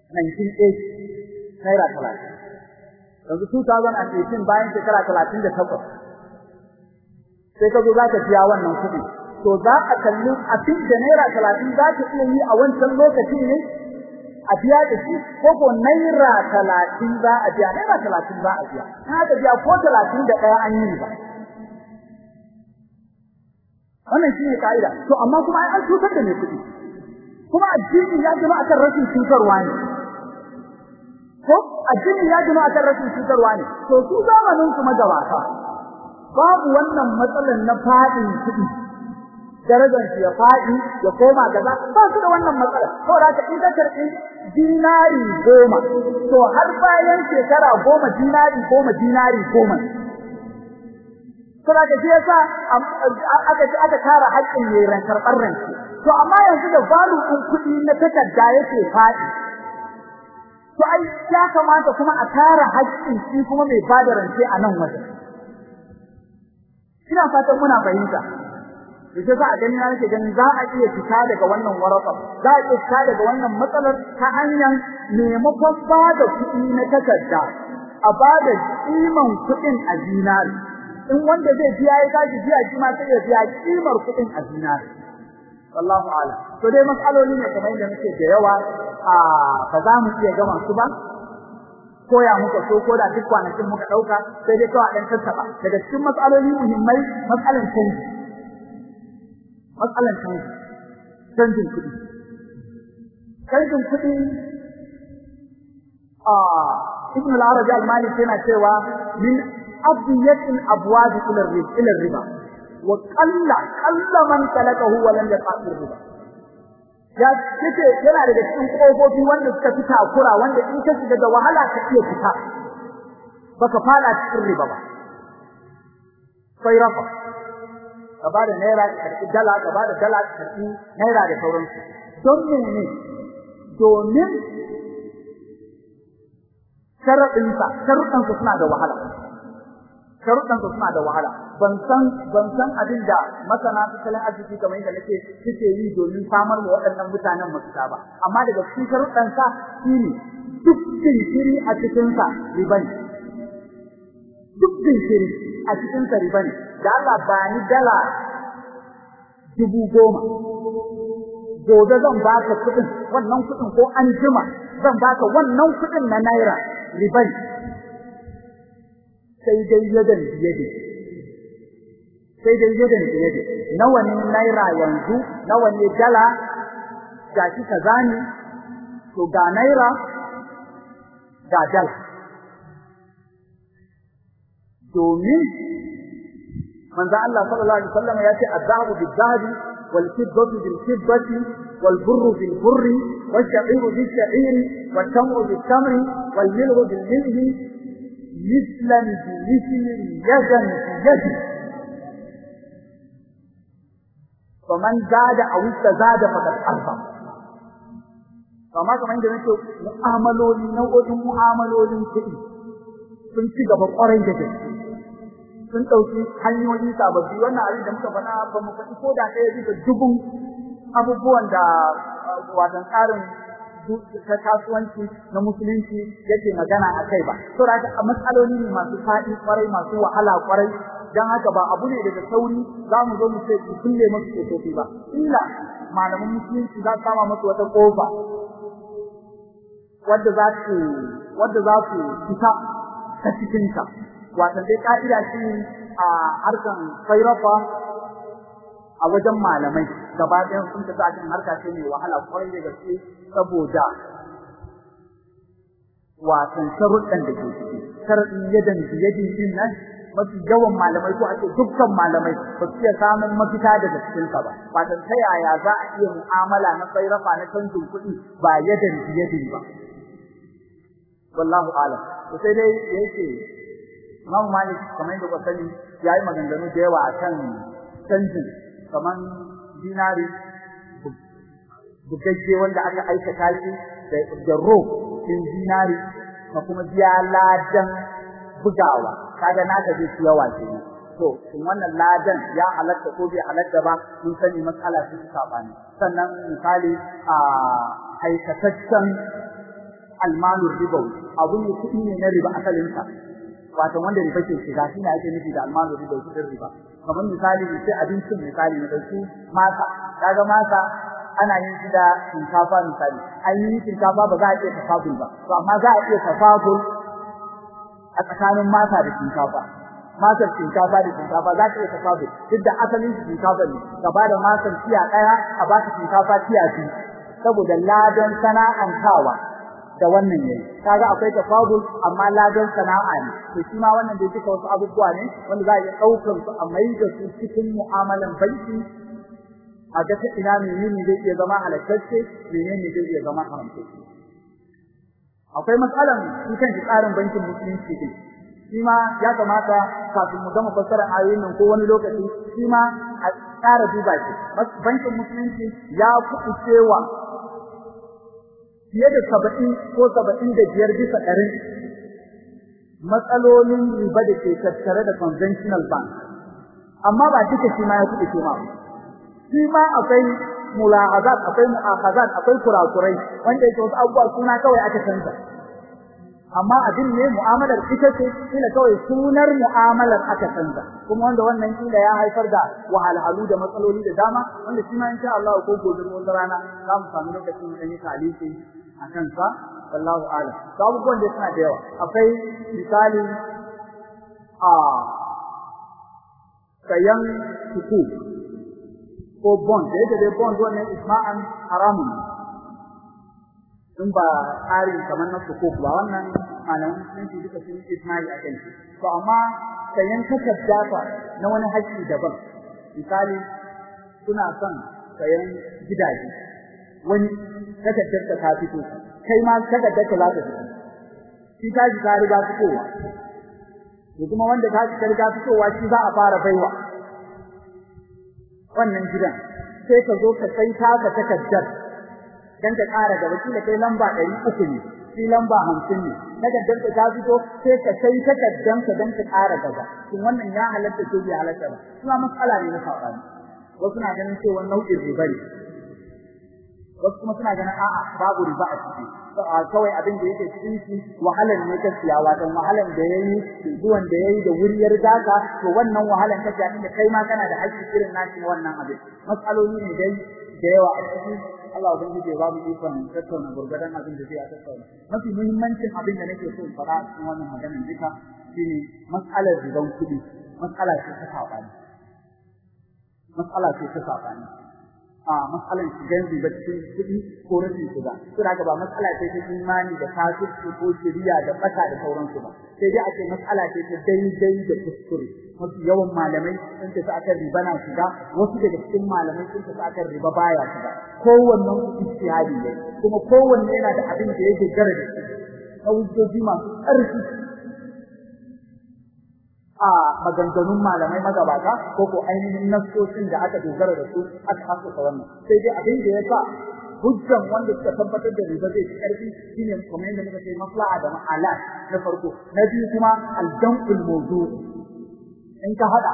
1980 naira talatin. Yanzu 2018 bayan shekara talatin da takwas. Sai ka zo za ka biya wannan kuɗi to za a kalli abin da naira talatin za ka iya yi a wancan lokacin ne? A biya da shi? Ko ko naira talatin za a biya? Naira talatin za a biya. Ka biya ko talatin da ɗaya an yi ba wannan shi ne ka'ida. To amma kuma ai an cutar da mai kuɗi. Kuma addini ya jima akan rashin cutarwa ne. Ko addini ya jima akan rashin cutarwa ne? To su zamanin su magabata babu wannan matsalar na faɗin kuɗi. Darajar shi ya faɗi ya koma kaza ba su da wannan matsala saboda haka in ka karɓi dinari goma to har bayan shekara goma dinari goma dinari goma. Saboda shi yasa aka aka tara haƙƙin ne ran karɓar ranci to amma yanzu da balu ɗin kuɗi na takarda yake faɗi to ai ya kamata kuma a tara haƙƙin shi kuma mai ba da rance a nan wajen. Ina fatan muna fahimta. Yace za a gani na nake ganin za a iya fita daga wannan waraka za a iya fita daga wannan matsalar ta hanyar maimakon ba da kuɗi na takarda a ba da kiman kuɗin a in wanda zai biya ya tashi biya shi ma sai ya biya kimar kuɗin a zinari. Wallahu a'lam. To dai matsaloli ne kamar yadda muke da yawa ba za mu iya gama su ba. Koya muka so ko da duk kwanakin muka ɗauka sai dai kawai dan tattaba. Daga cikin matsaloli muhimmai matsalan canji. Matsalan canji. Canjin kuɗi. Canjin kuɗi a ibn al-arabi al-maliki yana cewa min abdiyatil abwab ila riba. Wa qalla qalla man talakahu wa lam yaqir riba. Ya ce yana daga cikin kofofi wanda suka fi takura wanda in ka shiga da wahala ka iya fita. Baka fada cikin riba ba. Sai rafa. Ka ba da naira ka karɓi dala ka ba da dala ka karɓi naira da sauransu. Don mene? Domin sharadinsa sharuɗansa suna da wahala. Sharuɗansa suna da wahala. Ban san ban san abin da masana tattalin arziki kamar yadda nake suke yi domin samar da waɗannan mutanen mafita ba. Amma daga cikin sharuɗansa shine duk jinkiri a cikinsa riba ne. Duk jinkiri a cikinsa riba ne. Da Allah ba ni dala dubu goma. Gobe zan baka kuɗin wannan kuɗin ko an jima zan baka wannan kuɗin na naira riba ne. Sai dai yadan biyade sai dai yadan biyade nawa ne naira yanzu? Nawa ne dala? Gashi kaza ne to ga naira ga dala. Domin manzo Allah sallallahu alaihi wasallam ya ce az-zahabu bil-zahabi wal-fiddatu bil-fiddati wal-burru bil-burri wash-sha'iru bil-sha'iri wat-tamru bil-tamri wal-milhu bil-milhi mislan bi-mislin yadan bi-yadi faman zada aw istazada faqad arfa amma kamar yadda nake mu'amaloli nau'o'in mu'amalolin kuɗi sun ci gaba ƙwarai da gaske sun ɗauki hanyoyi sababbi wannan abin da muka faɗa ba mu faɗi ko da ɗaya bisa dubun abubuwan da watan tsarin ta kasuwanci na musulunci yake magana a kai ba. To da haka matsaloli ne masu faɗi ƙwarai masu wahala ƙwarai don haka ba abu ne daga sauri za mu zo mu ce ku kulle masu kofofi ba. Illa malaman musulunci za su sama masu wata ƙofa wadda za su wadda za su fita ta cikinta. Wato dai ka'ida shi a harkan fairafa a wajen malamai. Gaba ɗayan sun tafi a cikin harka ce mai wahala ƙwarai da gaske saboda watan sharuɗan da ke ciki. Sharaɗin yadan biyadin ɗin nan mafi yawan malamai ko ake dukkan malamai ba su iya samun mafita daga cikinsa ba. Watan ta yaya za a iya mu'amala na fairafa na canjin kuɗi ba yadan biyadin ba. Wallahu alam. To sai dai yake Imam Malik kamar yadda kuka sani yayi maganganu da yawa akan canjin kaman dinari bugagge wanda aka aikata shi da ro din dinari ka kuma biya ladan bugawa. Kaga naka zai ci yawa kenan. To in wannan ladan ya halatta ko bai halatta ba? Mun sani matsala ce ta saɓani sannan misali a aikataccen almanur ribawi abu ne kuɗi ne na riba asalinsa. Wato wanda riba ke shiga shi ne ake nufi da almanur ribawi kuɗin riba. Kamar misali ne sai abincin misali ne ɗauki masa. Kaga masa ana yin shi da shinkafa misali. An yi shinkafa ba za a iya tafadul ba. To amma za a iya tafadul a tsakanin masa da shinkafa. Masar shinkafa da shinkafa za ka iya tafadul duk da asalin shinkafa ne. Ka ba da masar tiya ɗaya a baka shinkafa tiya biyu. Saboda ladan sana'antawa. Da wannan yayi. Kaga akwai tafadul amma ladan sana'a ne. To shi ma wannan dai duka wasu abubuwa ne wanda za a iya ɗaukar su a mai da su cikin mu'amalan banki. A ga ta ina menene zai iya zama halattacce menene zai iya zama haramtacce. Akwai matsalan shi kan tsarin bankin musulunci din. Shi ma ya kamata kafin mu gama fassarar ayoyin nan ko wani lokaci shi ma a tsara duba shi. Bankin musulunci ya kuɗi fiye da saba'in ko saba'in da biyar bisa ɗarin matsalolin riba da ke tattare da conventional bank. Amma ba duka shi ma ya kuɗi shi ma shi ma akwai mulahazat akwai mu'akhazat akwai kurakurai wanda yake wasu abubuwa suna kawai aka canza. Amma abin ne mu'amalar ita ce kila kawai sunar mu'amalar aka canza. Kuma wanda wannan kila ya haifar da wahalhalu da matsaloli da dama wanda shi ma insha Allah ko gobe wata rana za mu samu lokacin da yi taliki. A kansa wallahu a'lam. To abubuwan da suna da yawa. Akwai misali a sayan suku ko bond. Da yake dai bond wannan isma'an haramun in ba tsarin kamar na suku ba wannan malamin musulunci duka sun isma'i a kansu to amma sayan takarda na wani haƙƙi daban. Misali suna son sayan gidaje. Wani takardar ta fito kai ma takardar ta za ta fito. Shi ta ji ta riga fitowa. Da kuma wanda ta ji ta riga fitowa shi za a fara baiwa. Wannan gidan sai ka zo ka sai ta ka takardar dan ta ƙara gaba kila kai lamba ɗari uku ne shi lamba hamsin ne. Takardar ta fito sai ka sai takardar ka dan ta ƙara gaba. Shin wannan ya halatta ko bai halatta kuma matsala ne na saɓani. Wasu na ganin cewa nau'in riba wasu kuma suna ganin a'a babu riba a ciki. Kawai abin da yake cikin wahalar ne ta siya wato wahalar da yayi zuwan da yayi da wuriyar daka to wannan wahalar ta siya da kai ma kana da haƙƙi irin nashi wannan abin. Matsaloli ne dai da yawa a ciki. Allah ubangiji ya ba mu ikon tattauna gurgurdan abin da zai tattauna. Mafi muhimmancin abin da nake so in faɗa cikin wannan maganar duka shine mas'alar riban kuɗi. Mas'ala ce ta saɓani. Mas'ala ce ta saɓani. A matsalan shigan riba kuɗi ko rashin shiga. To da ba matsala ce ta imani da kafirci ko shiriya da bata da sauransu ba. Sai dai ake matsala ce ta daidai da kuskure. Mafi yawan malamai sun tafi akan riba na shiga wasu daga cikin malamai sun tafi akan riba baya shiga. Kowannen ijtihadi ne kuma kowanne yana da abin da yake gara da shi. Na hujjoji masu ƙarfi a maganganun malamai magabata ko ko ainihin nassocin da aka dogara da su aka haskaka wannan. Sai dai abin da ya sa hujjan wanda suka tabbatar da riba zai ci ƙarfi shine kamar yadda muka ce maslaha da ma'ala na farko. Na biyu kuma al-jam'ul mawdu' in ka hada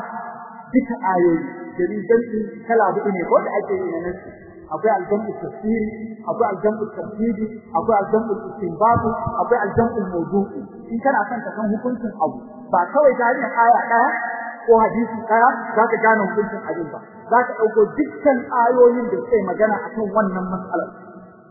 duka ayoyi da ribanci kala huɗu ne ko ake yi na nasu akwai al-jam'ul tafsiri akwai al-jam'ul tafsiri akwai al-jam'ul istinbat akwai al-jam'ul mawdu' in kana son ka san hukuncin abu ba kawai ta hanyar aya ɗaya ko hadisi ɗaya za ka gane hukuncin abin ba. Za ka ɗauko dukkan ayoyin da suke magana akan wannan matsalar.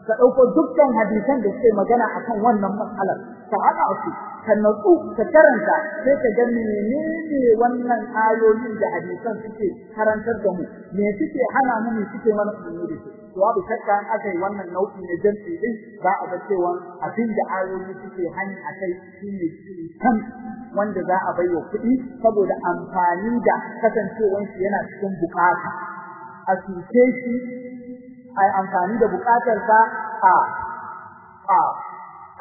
Ka ɗauko dukkan hadisan da suke magana akan wannan matsalar. Ka haɗa su ka natsu ka karanta sai ka ga menene wannan ayoyin da hadisan suke karantar da mu. Me suke hana mu me suke mana umarni da su to babu shakka an aka yi wannan nau'i na jam'i din za a ga cewa abin da ayoyi suke hani a kai shine kan wanda za a baiwa kuɗi saboda amfani da kasancewar shi yana cikin buƙata a cuce shi a amfani da bukatarsa a a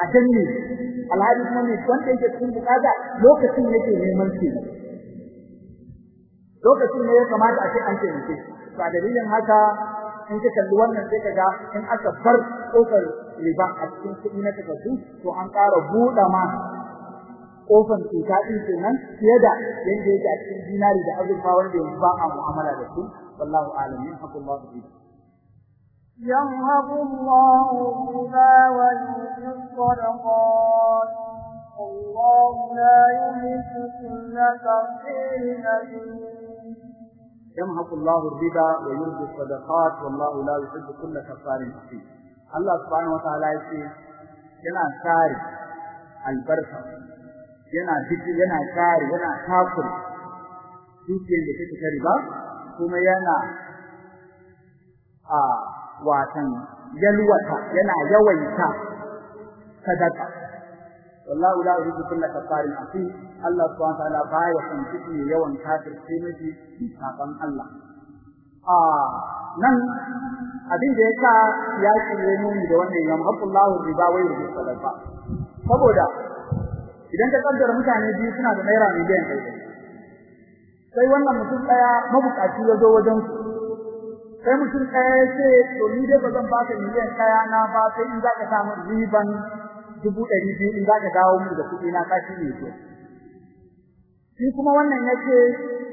a danne. Alhali kuma ne wanda yake cikin buƙata lokacin yake neman shi. Lokacin ne ya kamata a ce an taimake shi. To a dalilin haka in ka kalli wannan sai ka ga in aka bar ƙofar riba a cikin kuɗi na takardu to an ƙara buɗa ma ƙofar cuta ɗin kenan fiye da yadda yake a cikin dinari da azurfa wanda yanzu ba a mu'amala da su. Wallahu a'lam. Yin hakun ba su يمهق الله الربا ويؤتي الصدقات والله لا يملك كل كفير أثيم يمحق الله الربا ويربي الصدقات والله لا يحب كل كفار أثيم الله سبحانه وتعالى يقول yana kare albarka yana diki yana kare yana takur dukiyar da take riba kuma yana a watan yalwata yana yawaita sadaka. Wallahu la yuhibbu kulla kafarin asim. Allah subhanahu wa ta'ala baya son cikin yawan kafir sai miji saban Allah. A nan abin da yasa ya kire nuni da wannan yamhaqullahu riba wa yurbi sadaqa saboda idan ka kaddara mutane biyu suna da naira miliyan ɗaya sai wannan mutum ɗaya mabukaci ya zo wajen su sai mutum ɗaya ya ce to ni dai ba zan baka miliyan ɗaya na ba sai in za ka samu riban dubu ɗari biyu in za ka dawo mu da kuɗi na kashi ne ke shi kuma wannan ya ce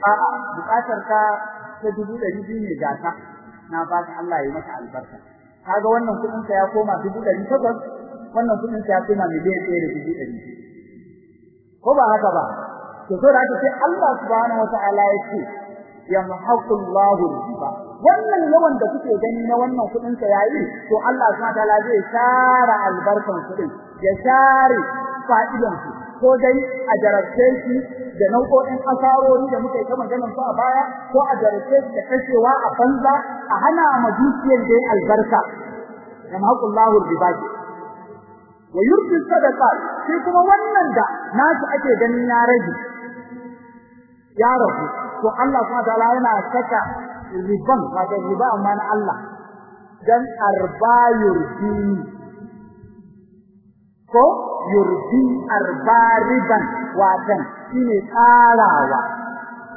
a'a buƙatar ka ta dubu ɗari biyu ne gata na ba ka Allah ya maka albarka. Kaga wannan kuɗin ka ya koma dubu ɗari takwas wannan kuɗin ka ya koma miliyan ɗaya da dubu ɗari ko ba haka ba? To so da aka ce Allah subhanahu wata'ala ya ce yamhaqu Allahu riba. Wannan yawan da kuke gani na wannan kuɗin sa yayi to Allah subhanahu wata'ala zai share albarkan kuɗin ya share fa'idan su ko dai a jarabce shi da nau'o'in asarori da muka yi ta maganar su a baya ko a jarabce shi da kashewa a banza a hana ma dukiyar dai albarka. Yamhaqu Allahu riba wa yurbi sadaqa shi kuma wannan da nasu ake ganin ya rage ya rabu to Allah subhanahu wataala yana saka riban wato riba amma na Allah dan arba yurbi ko yurbi arba riban shine tsarawa.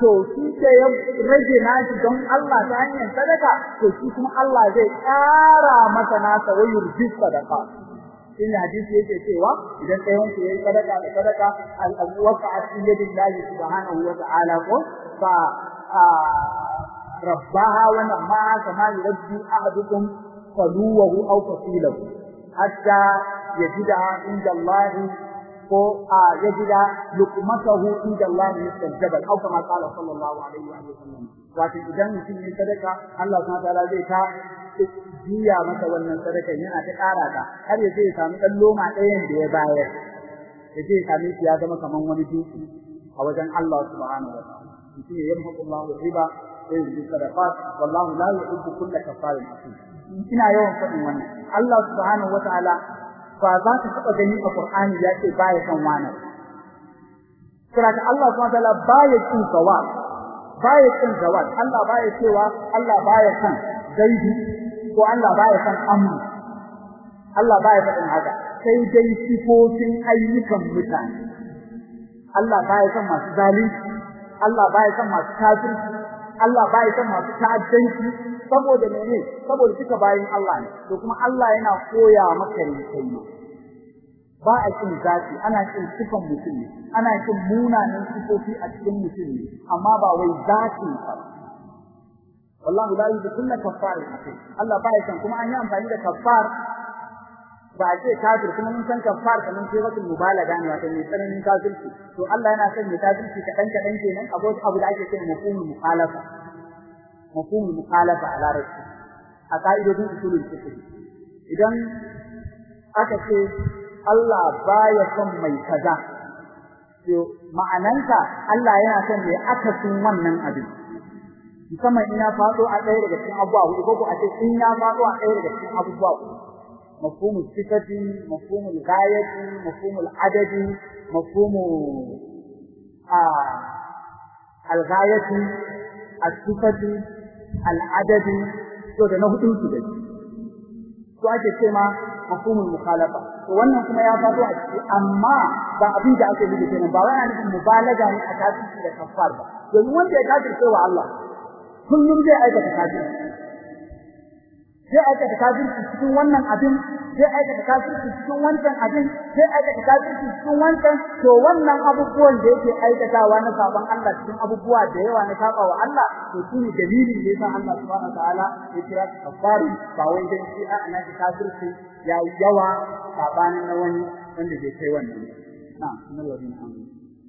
To shi da ya rage nashi don Allah ta hanyar sadaka to shi kuma Allah zai ƙara masa nasa wa yurbi sadaka. Inda hadisi yake cewa idan ɗayan ku yayi sadaka da sadaka al-waqa'at fi yadillahi subhanahu wa ta'ala ko fa ahadukum faluwahu aw fasilahu hatta yajida inda Allah ko a yajida luqmatahu inda Allah mustajabal aw kama qala sallallahu alaihi wa sallam wato idan mutum ya sadaka Allah subhanahu wa ta'ala zai ta jiya masa wannan sadaka yana ta ƙara ta har ya je ya samu ɗan loma ɗayan da ya bayar ya je ya same shi ya zama kaman wani dutse a wajen Allah subhanahu wa ta'ala shi ne yamhaqu Allahu riba wa yuzil sadaqat wallahu la yuhibbu kulla kafarin asim ina yawan faɗin wannan. Allah subhanahu wataala ba za ka taɓa gani a Qur'ani ya ce baya son wani Saboda Allah subhanahu wataala baya kin zawal baya kin zawal. Allah baya cewa Allah baya son zaidi ko Allah baya son amru Allah baya faɗin haka. Sai dai sifofin ayyukan mutane. Allah baya son masu zalunci. Allah baya son masu kafirci. Allah baya son masu ta'addanci saboda mene? Saboda suka bayin Allah ne. To kuma Allah yana koya maka ne kai ba a kin zati ana kin sifan mutum ne. Ana kin munanan sifofi a cikin mutum ne. Amma ba wai zatin sa wallahi la yuzu kullu kaffarin akai Allah baya son kuma an yi amfani da kaffar ba ce kafir kuma mun san kaffar kamar sai wata mubalaga ne wato mai tsananin kafirci. To Allah yana son mai kafirci kadan kadan kenan abu abu da ake cewa mafhumul mukhalafa. Mafhumul mukhalafa a larabci. A ka'idodin usulul fiqh. Idan aka ce Allah baya son mai kaza to ma'ananta Allah yana son mai akasin wannan abin. Musamman in faɗo a ɗaya daga cikin abubuwa ko ko a ce in ya faɗo a ɗaya daga cikin abubuwa مفهوم الصفة مفهوم الغاية مفهوم العدد مفهوم آه الغاية الصفة العدد to da na hudun su dai to ake ce ma mafhumul mukhalafa to wannan kuma ya faɗo a ciki amma ba abin da ake nufi kenan ba wai ana nufin mubalaga ne a kafirci da kafar ba domin wanda ya kafirce wa Allah kullum zai aikata kafirci Zai aikata kafirci cikin wannan abin zai aikata kafirci cikin wancan abin zai aikata kafirci cikin wancan. To wannan abubuwan da yake aikatawa na saban Allah cikin abubuwa da yawa na saba wa Allah to shine dalilin da yasa Allah subhanahu wataala ya kira su kafari ba wai dan shi a ana kafirci ya yawa sabanin na wani wanda bai kai wannan na'am wadin amin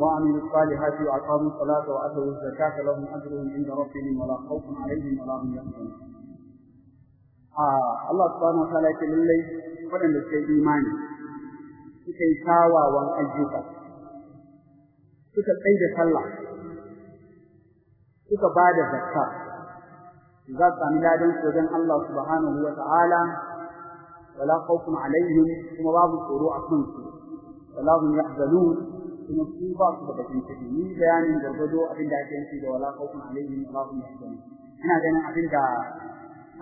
وعملوا الصالحات وأقاموا الصلاة وآتوا الزكاة لهم أجرهم عند ربهم ولا خوف عليهم ولا هم يحزنون. آه الله سبحانه وتعالى يقول لي ولن تكون إيماني suka yi kyawawan ayyuka suka tsaye da sallah suka ba da zakka za su sami ladan su wajen Allah subhanahu wa ta'ala wala khawfun alaihim kuma babu tsoro a kansu wala hum yahzanun kuma su ba su da bakin ciki ni bayanin gargado abin da ake yi da wala khawfun alaihim wala hum yahzanun. Ina ganin abin da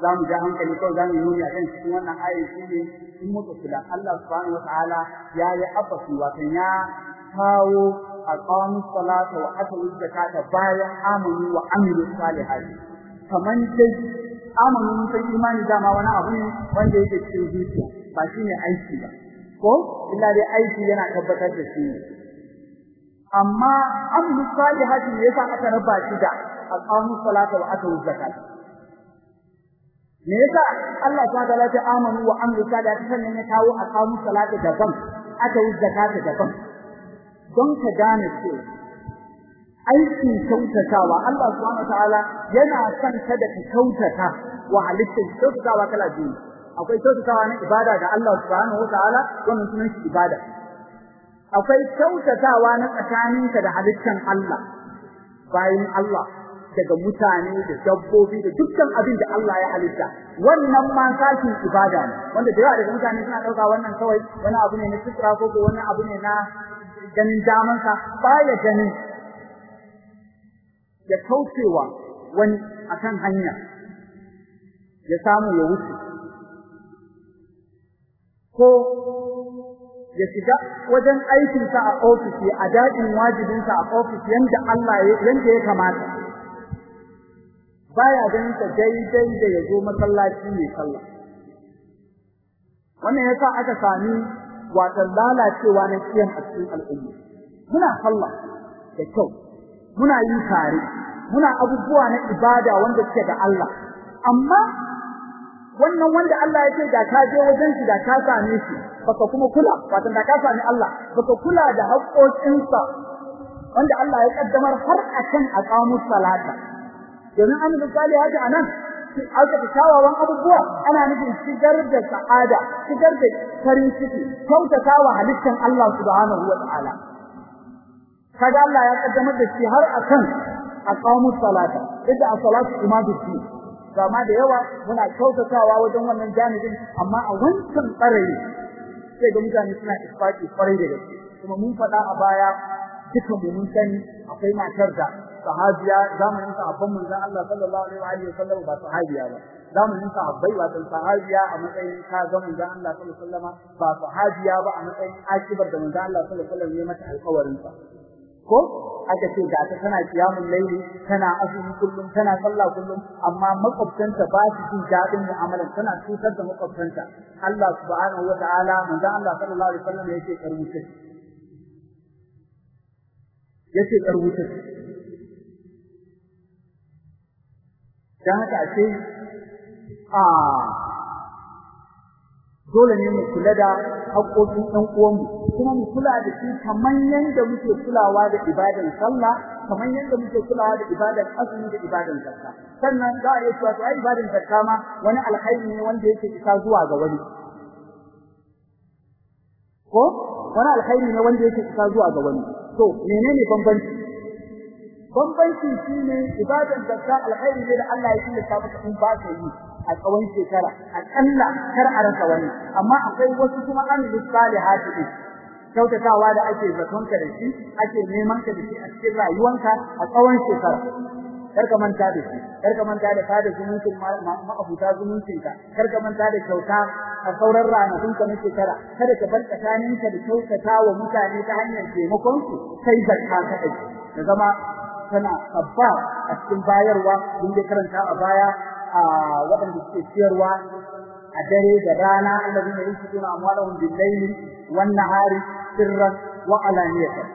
za mu hankali kawai za mu yi nuni a kan cikin wannan ayi shi ne in muka kula Allah subhanahu wa ta'ala ya yi abbasi wato ya kawo aqamu salata wa atu zakata bayan amanu wa amilu salihati kaman dai amanu san imani dama wani abu wanda yake cikin zuciya ba shine aiki ba. Ko? Illa dai aiki yana tabbatar da shi amma amilu salihati ne yasa aka raba shi da aqamu salata wa atu zakata me yasa Allah ta ga ta amanu wa amilu salihati sannan ya kawo aqamu salata daban aka yi zakata daban. Don ka gane cewa aikin kyautatawa Allah subhanahu wataala yana son ka da kyautata wa halittar kyautatawa kala biyu. Akwai kyautatawa na ibada ga Allah subhanahu wataala wannan shi ibada. Akwai kyautatawa na tsakaninka da halittar Allah bayan Allah daga mutane da dabbobi da dukkan abin da Allah ya halitta. Wannan ma sakin ibada ne wanda da yawa daga mutane suna ɗauka wannan kawai wani abu ne na fitra ko ko wani abu ne na ganin damansa baya ganin ya kaucewa wani akan hanya ya samu ya wuce. Ko ya shiga wajen aikinsa a ofis a daɗin wajibinsa a ofis yanda Allah ya ya kamata. Baya ganin ta daidai da ya zo masallaci mai sallah. Wannan yasa aka sami wato lalacewa na kiyan a cikin al'umma. Muna sallah da kyau muna yi tare muna abubuwa na ibada wanda suke ga Allah. Amma wannan wanda Allah ya ce da ka je wajen shi da ka same shi baka kuma kula wato da ka sami Allah baka kula da haƙoƙinsa. Wanda Allah ya kaddamar har akan aqamus salata. Domin an misali haka a nan aka ta kyawawan abubuwa ana nufin shigar da sa'ada shigar da farin ciki kyautatawa halittar Allah subhanahu wa ta'ala. Kaga Allah ya kaddamar da shi har akan aqamus salata. Idda as-salatu imadu din kama da yawa muna kyautatawa wajen wannan janibin amma a wancan tsarayi sai ga mutane suna isfaki ƙwarai da gaske. Kuma mun faɗa a baya dukan mu mun sani akwai matar da sahabiya zamanin sahabban manzon Allah sallallahu alaihi wa sallam ba sahabiya ba. Zamanin sahabbai wato sahabiya a matsayin ka ga manzon Allah sallallahu alaihi wa sallam ba sahabiya ba a matsayin akibar da manzon Allah sallallahu alaihi wa sallam ya mata alƙawarin sa ko? Aka ce ga ta tana kiyamul laili tana azumi kullum tana sallah kullum amma makwabtanta ba su jin daɗin mu'amalan tana cutar da makwabtanta. Allah subhanahu wa ta'ala manzon Allah sallallahu alaihi wa sallam yake karbuce. Yace karbuce. Dan haka ce a dole ne mu kula da haƙoƙin ɗan uwanmu. Kuma mu kula da shi kamar yadda muke kulawa da ibadan sallah kamar yadda muke kulawa da ibadan azumi da ibadan zakka. Sannan za a iya cewa to ai ibadan zakka ma wani alkhairi ne wanda yake isa zuwa ga wani. Ko? Wani alkhairi ne wanda yake isa zuwa ga wani. To menene bambanci? Bambanci shine ibadan zakka alkhairi ne da Allah ya tilasta maka in ba ka yi. A tsawon shekara. Akalla kar a rasa wani. Amma akwai wasu kuma an salihati din kyautatawa da ake zaton ka da shi ake neman ka da shi a cikin rayuwanka a tsawon shekara. Kar ka manta da shi. Kar ka manta da kada zumuncin ma'abuta zumuncin ka kar ka manta da kyauta a sauran ranakun ka na shekara. Kada ka bar tsakanin ka da kyautata wa mutane ta hanyar taimakon su sai zakka kadai da zama tana sabba a cikin bayarwa mun karanta a baya waɗanda suke ciyarwa a dare da rana alladhina yunfiquna amwalahum bil-layli wan-nahari sirran wa alaniyatan.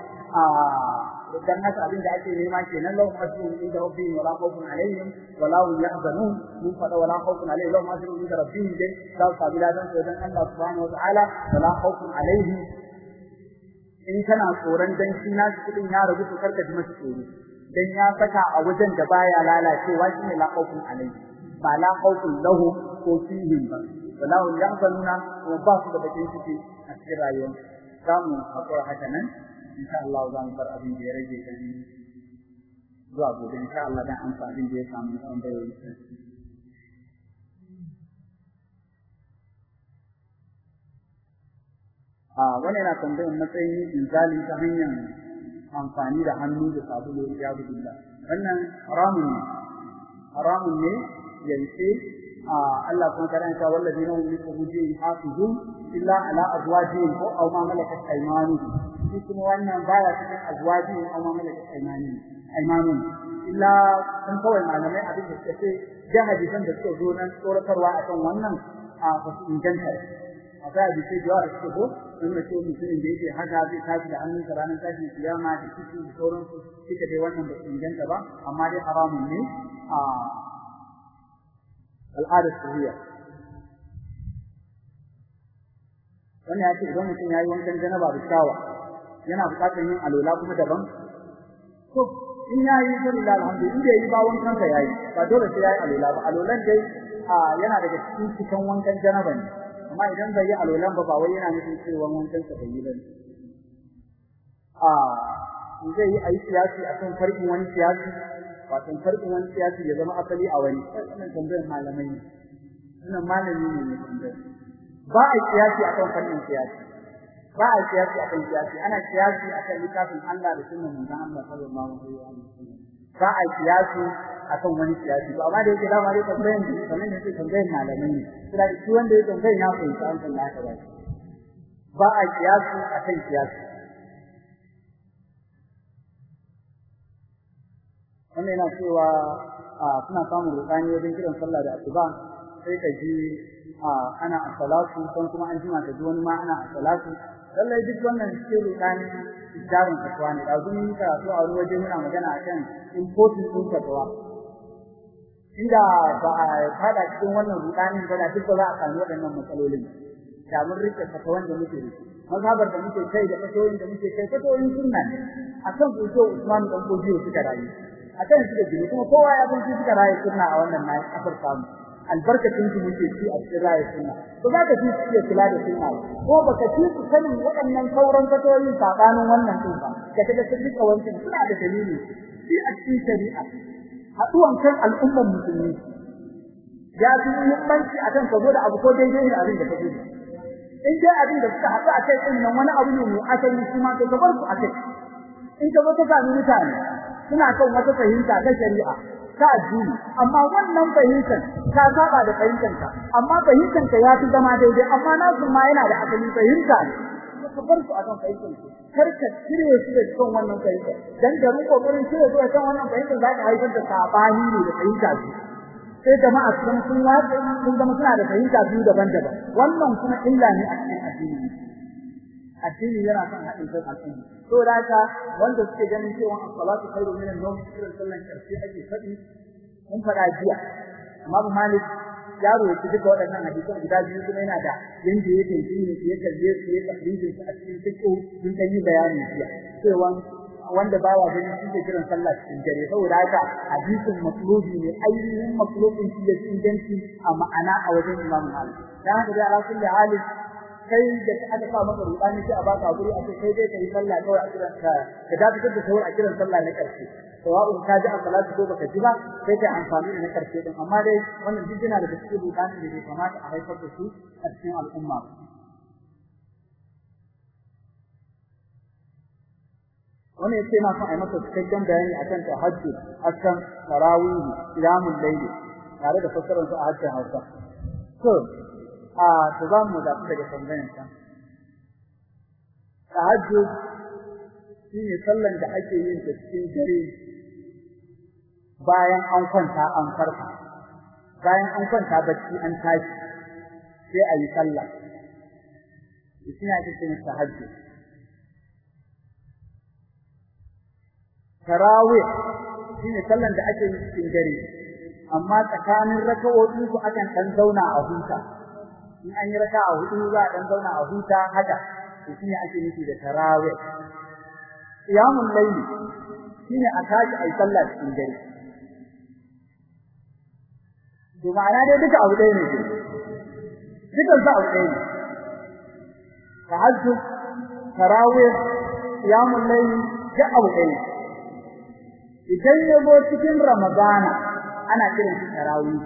Dan haka abin da ake nema kenan lahum ajrun inda rabbihim wala khawfun alaihim wala hum yahzanun. Mun fada wala khawfun alaihim lahum ajrun inda rabbihim dai. Za su su dan Allah subhanahu wa ta'ala wala khawfun alaihim in kana tsoron dan shi na ya rabu to kar ka ji masa tsoro. Dan ya saka a wajen da baya lalacewa shine la khawfun ba la khawfun lahu ko fihim ba. Wala hum yahzanuna wa ba su da bakin ciki a cikin rayuwar samu akwai haka nan. Insha Allah za mu abin da ya rage kan zuwa gobe. Insha Allah dan amsa da ya samu tambayoyi. A wani yana tambayar matsayin inzali ta hanyar amfani da hannu da sabulu ya billah wannan haramun haramun ne yanke Allah kuma karanta wallazi na li furujihim hafizun illa ala azwajihim ko aw ma malakat aymanuhum. Shi kuma wannan baya cikin azwajihim aw ma malakat aymanuhum aymanuhum. Illa sun kawai malamai abin da suka ce da hadisan da suka zo nan tsoratarwa akan wannan a ba su inganta a ga hadisi da yawa suka zo in mace mutumin da yake haka zai tashi da hannunsa ranar tashin kiyama da ciki da sauransu suka dai wannan ba su inganta ba amma dai haramun ne a al'adar suriya wannan ya ce idan mutum ya yi wankan janaba da shawa yana buƙatar yin alola kuma daban. To in ya yi to lillahi alhamdu in bai yi ba wankan sa yayi ba dole sai yayi alola ba. Alolan dai yana daga cikin cikin wankan janaba ne. Amma idan bai yi alolan ba ba wai yana nufin cewa wankan bai yi ba a zai yi ayi siyasi akan farkin wani siyasi wato farkin wani siyasi ya zama asali a wani. Wannan tambayar malamai ne. Wannan malami ne ne tambayar ba a siyasi akan fannin siyasi. Ba a siyasi akan siyasi. Ana siyasi akan littafin Allah da sunnan manzon Allah sallallahu alaihi wa sallam. Ba a siyasi akan wani siyasi. Ba amma da yake dama dai tambayar ne kamar ne tambayar malamai ne. Kira shi wanda ya tambayar ya fahimci an san haka ba ba a siyasi akan siyasi. Wannan yana cewa suna samun rukani wajen kiran sallah da asuba sai ka ji ana asalatu san kuma an jima ka ji wani ma ana asalatu lallai duk wannan cikin rukani jarin kasuwa ne. Da zun yi karatu a wani waje muna magana akan important din kasuwa inda ba a fada cikin wannan rudanin ba da duk ba za a samu waɗannan matsalolin. Da mun riƙe fatawan da muke riƙe mazhabar da muke kai da fatoyin da muke kai fatoyin sunna ne. Akan su Usman dan Godiyo suka rayu. Akan su da jini kuma kowa ya san su suka rayu sunna a wannan na yi afar samu. Albarkacin su muke ci a cikin rayu sunna to za ka ci iya kula da sunna ko baka ci su sanin waɗannan sauran fatoyin sabanin wannan din ba. Ka kaga sun riƙa wancan suna da dalili. Shi a cikin shari'a haduwan kan al'ummar musulmi ya fi muhimmanci akan ka zo da abu ko daidai ne abin da ka zo in dai abin da suka haɗu a kai ɗin nan wani abu ne mai asali kuma ka gabar su a kai. In ka zo ka sami mutane suna kan wata fahimta ta shari'a ta addini. Amma wannan fahimtar ta saba da fahimtar ka amma fahimtar ka ya fi zama daidai. Amma na ma yana da asali. Fahimta ne. Ka bar su akan fahimtar su. Kar ka cire su da kan wannan fahimtar. Dan da mun ƙoƙarin cire su da kan wannan fahimtar za ka haifar da saɓani ne da fahimta su sai jama'a sun sun wace sun zama suna da fahimta biyu daban-daban. Wannan kuma illa ne a cikin addini. Addini yana son haɗin kan al'umma to haka wanda suke ganin cewa as-salatu khairu min an-nawm kiran sallan ƙarshe ake faɗi mun faɗa jiya. Amma Malik ya duka waɗannan hadisan guda biyu kuma yana da yanda yake yi ne ya kalle su ya tafsirin su a cikin fiqh kan yi bayani jiya. Cewa wanda bawa gani shi ke kiran sallah cikin dare. Saboda haka hadisin matlubi ne ainihin matlubin shi da inganci a ma'ana a wajen Imam Malik. Dan haka da ala kulli hali kai da aka sa maka rubani sai a baka guri a ce kai dai kai sallah kawai a kiran ka ka da fitar da sahur a kiran sallah na ƙarshe sawa'un ka ji salatu ko baka ji ba sai kai amfani da na ƙarshe din. Amma dai wannan duk yana da cikin rubani da bai kamata a haifar da su a cikin al'umma wani ya ce na son a masa cikakken bayani akan tahajjud akan tarawih qiyamul layl tare da fassarar su a harshen Hausa. To a to za mu da daga tambayan sa tahajjud shine sallan da ake yin ta cikin dare bayan an kwanta an farka bayan an kwanta bacci an tashi sai a yi sallah shi ne ake cewa tahajjud tarawih shine sallan da ake yi cikin dare amma tsakanin raka'o'i su akan dan zauna a huta in an yi raka'a huɗu za a dan zauna a huta haka to shine ake nufi da tarawih. Qiyamul layl shine a tashi ai sallah cikin dare. To ma'ana dai duka abu ɗaya ne dukan su abu ɗaya ne. Tahajjud tarawih qiyamul layl duk abu ɗaya ne. Idan ya zo cikin Ramadana ana kiran tarawih.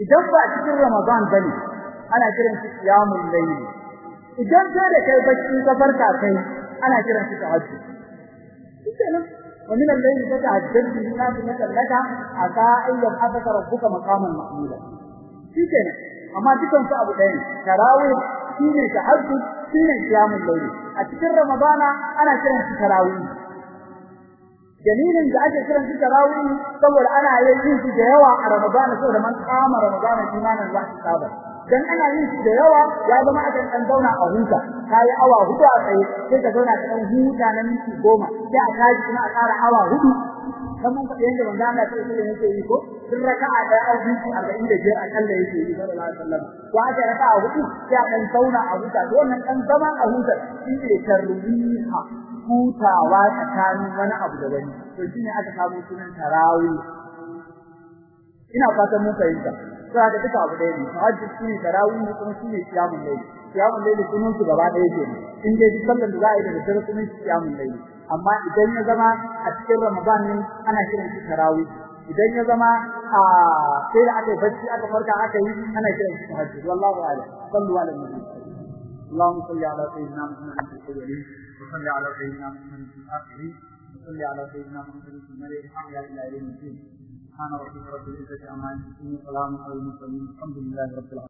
Idan ba cikin Ramadan ba ne ana kiran shi qiyamul layl. Idan sai da kai bacci ka farka kai ana kiran shi tahajjud. Kenan wa min al-layl fatahajjad bihi nafilatan laka asa an yab'athaka rabbuka maqaman mahmuda. Kenan amma dukan su abu ɗaya tarawih shine tahajjud shine qiyamul layl. A cikin Ramadana ana kiran shi tarawih. Dalilin da ake kiran shi tarawih saboda ana yin shi da yawa a Ramadan saboda man kama Ramadan imanan wa hisaba dan ana yin shi da yawa ya zama a kan dan zauna a huta. Kai awa huɗu a tsaye sai ka zauna ka dan huta na minti goma. Sai a tashi kuma a ƙara awa huɗu kan mun faɗi yadda manzo Allah sai sai yake yi ko? Duk raka'a da a minti 45 akalla yake yi sallallahu alaihi wasallam. Ko aka raka'a huɗu sai a dan zauna a huta. Wannan dan zama a huta shi ne tarwiha. hutawa tsakanin wani abu da wani to shine aka samu sunan tarawih ina fatan mun fahimta sai da duka abu ɗaya ne tahajjud shine tarawih ne kuma shine qiyamul layl qiyamul layl sunan su gaba ɗaya ke in dai duk sallan da za a yi da dare sunan shi qiyamul layl amma idan ya zama a cikin ramadan ne ana kiran shi tarawih idan ya zama a sai da aka yi bacci aka farka aka yi ana kiran shi tahajjud wallahu a'lam sallu ala nabi اللهم صل على سيدنا محمد في الاولين وصل على سيدنا محمد في الاخرين وصل على سيدنا محمد في الملائكه الاعلى الى يوم الدين سبحان ربك رب العزه عما يصفون وسلام على المرسلين الحمد لله رب العالمين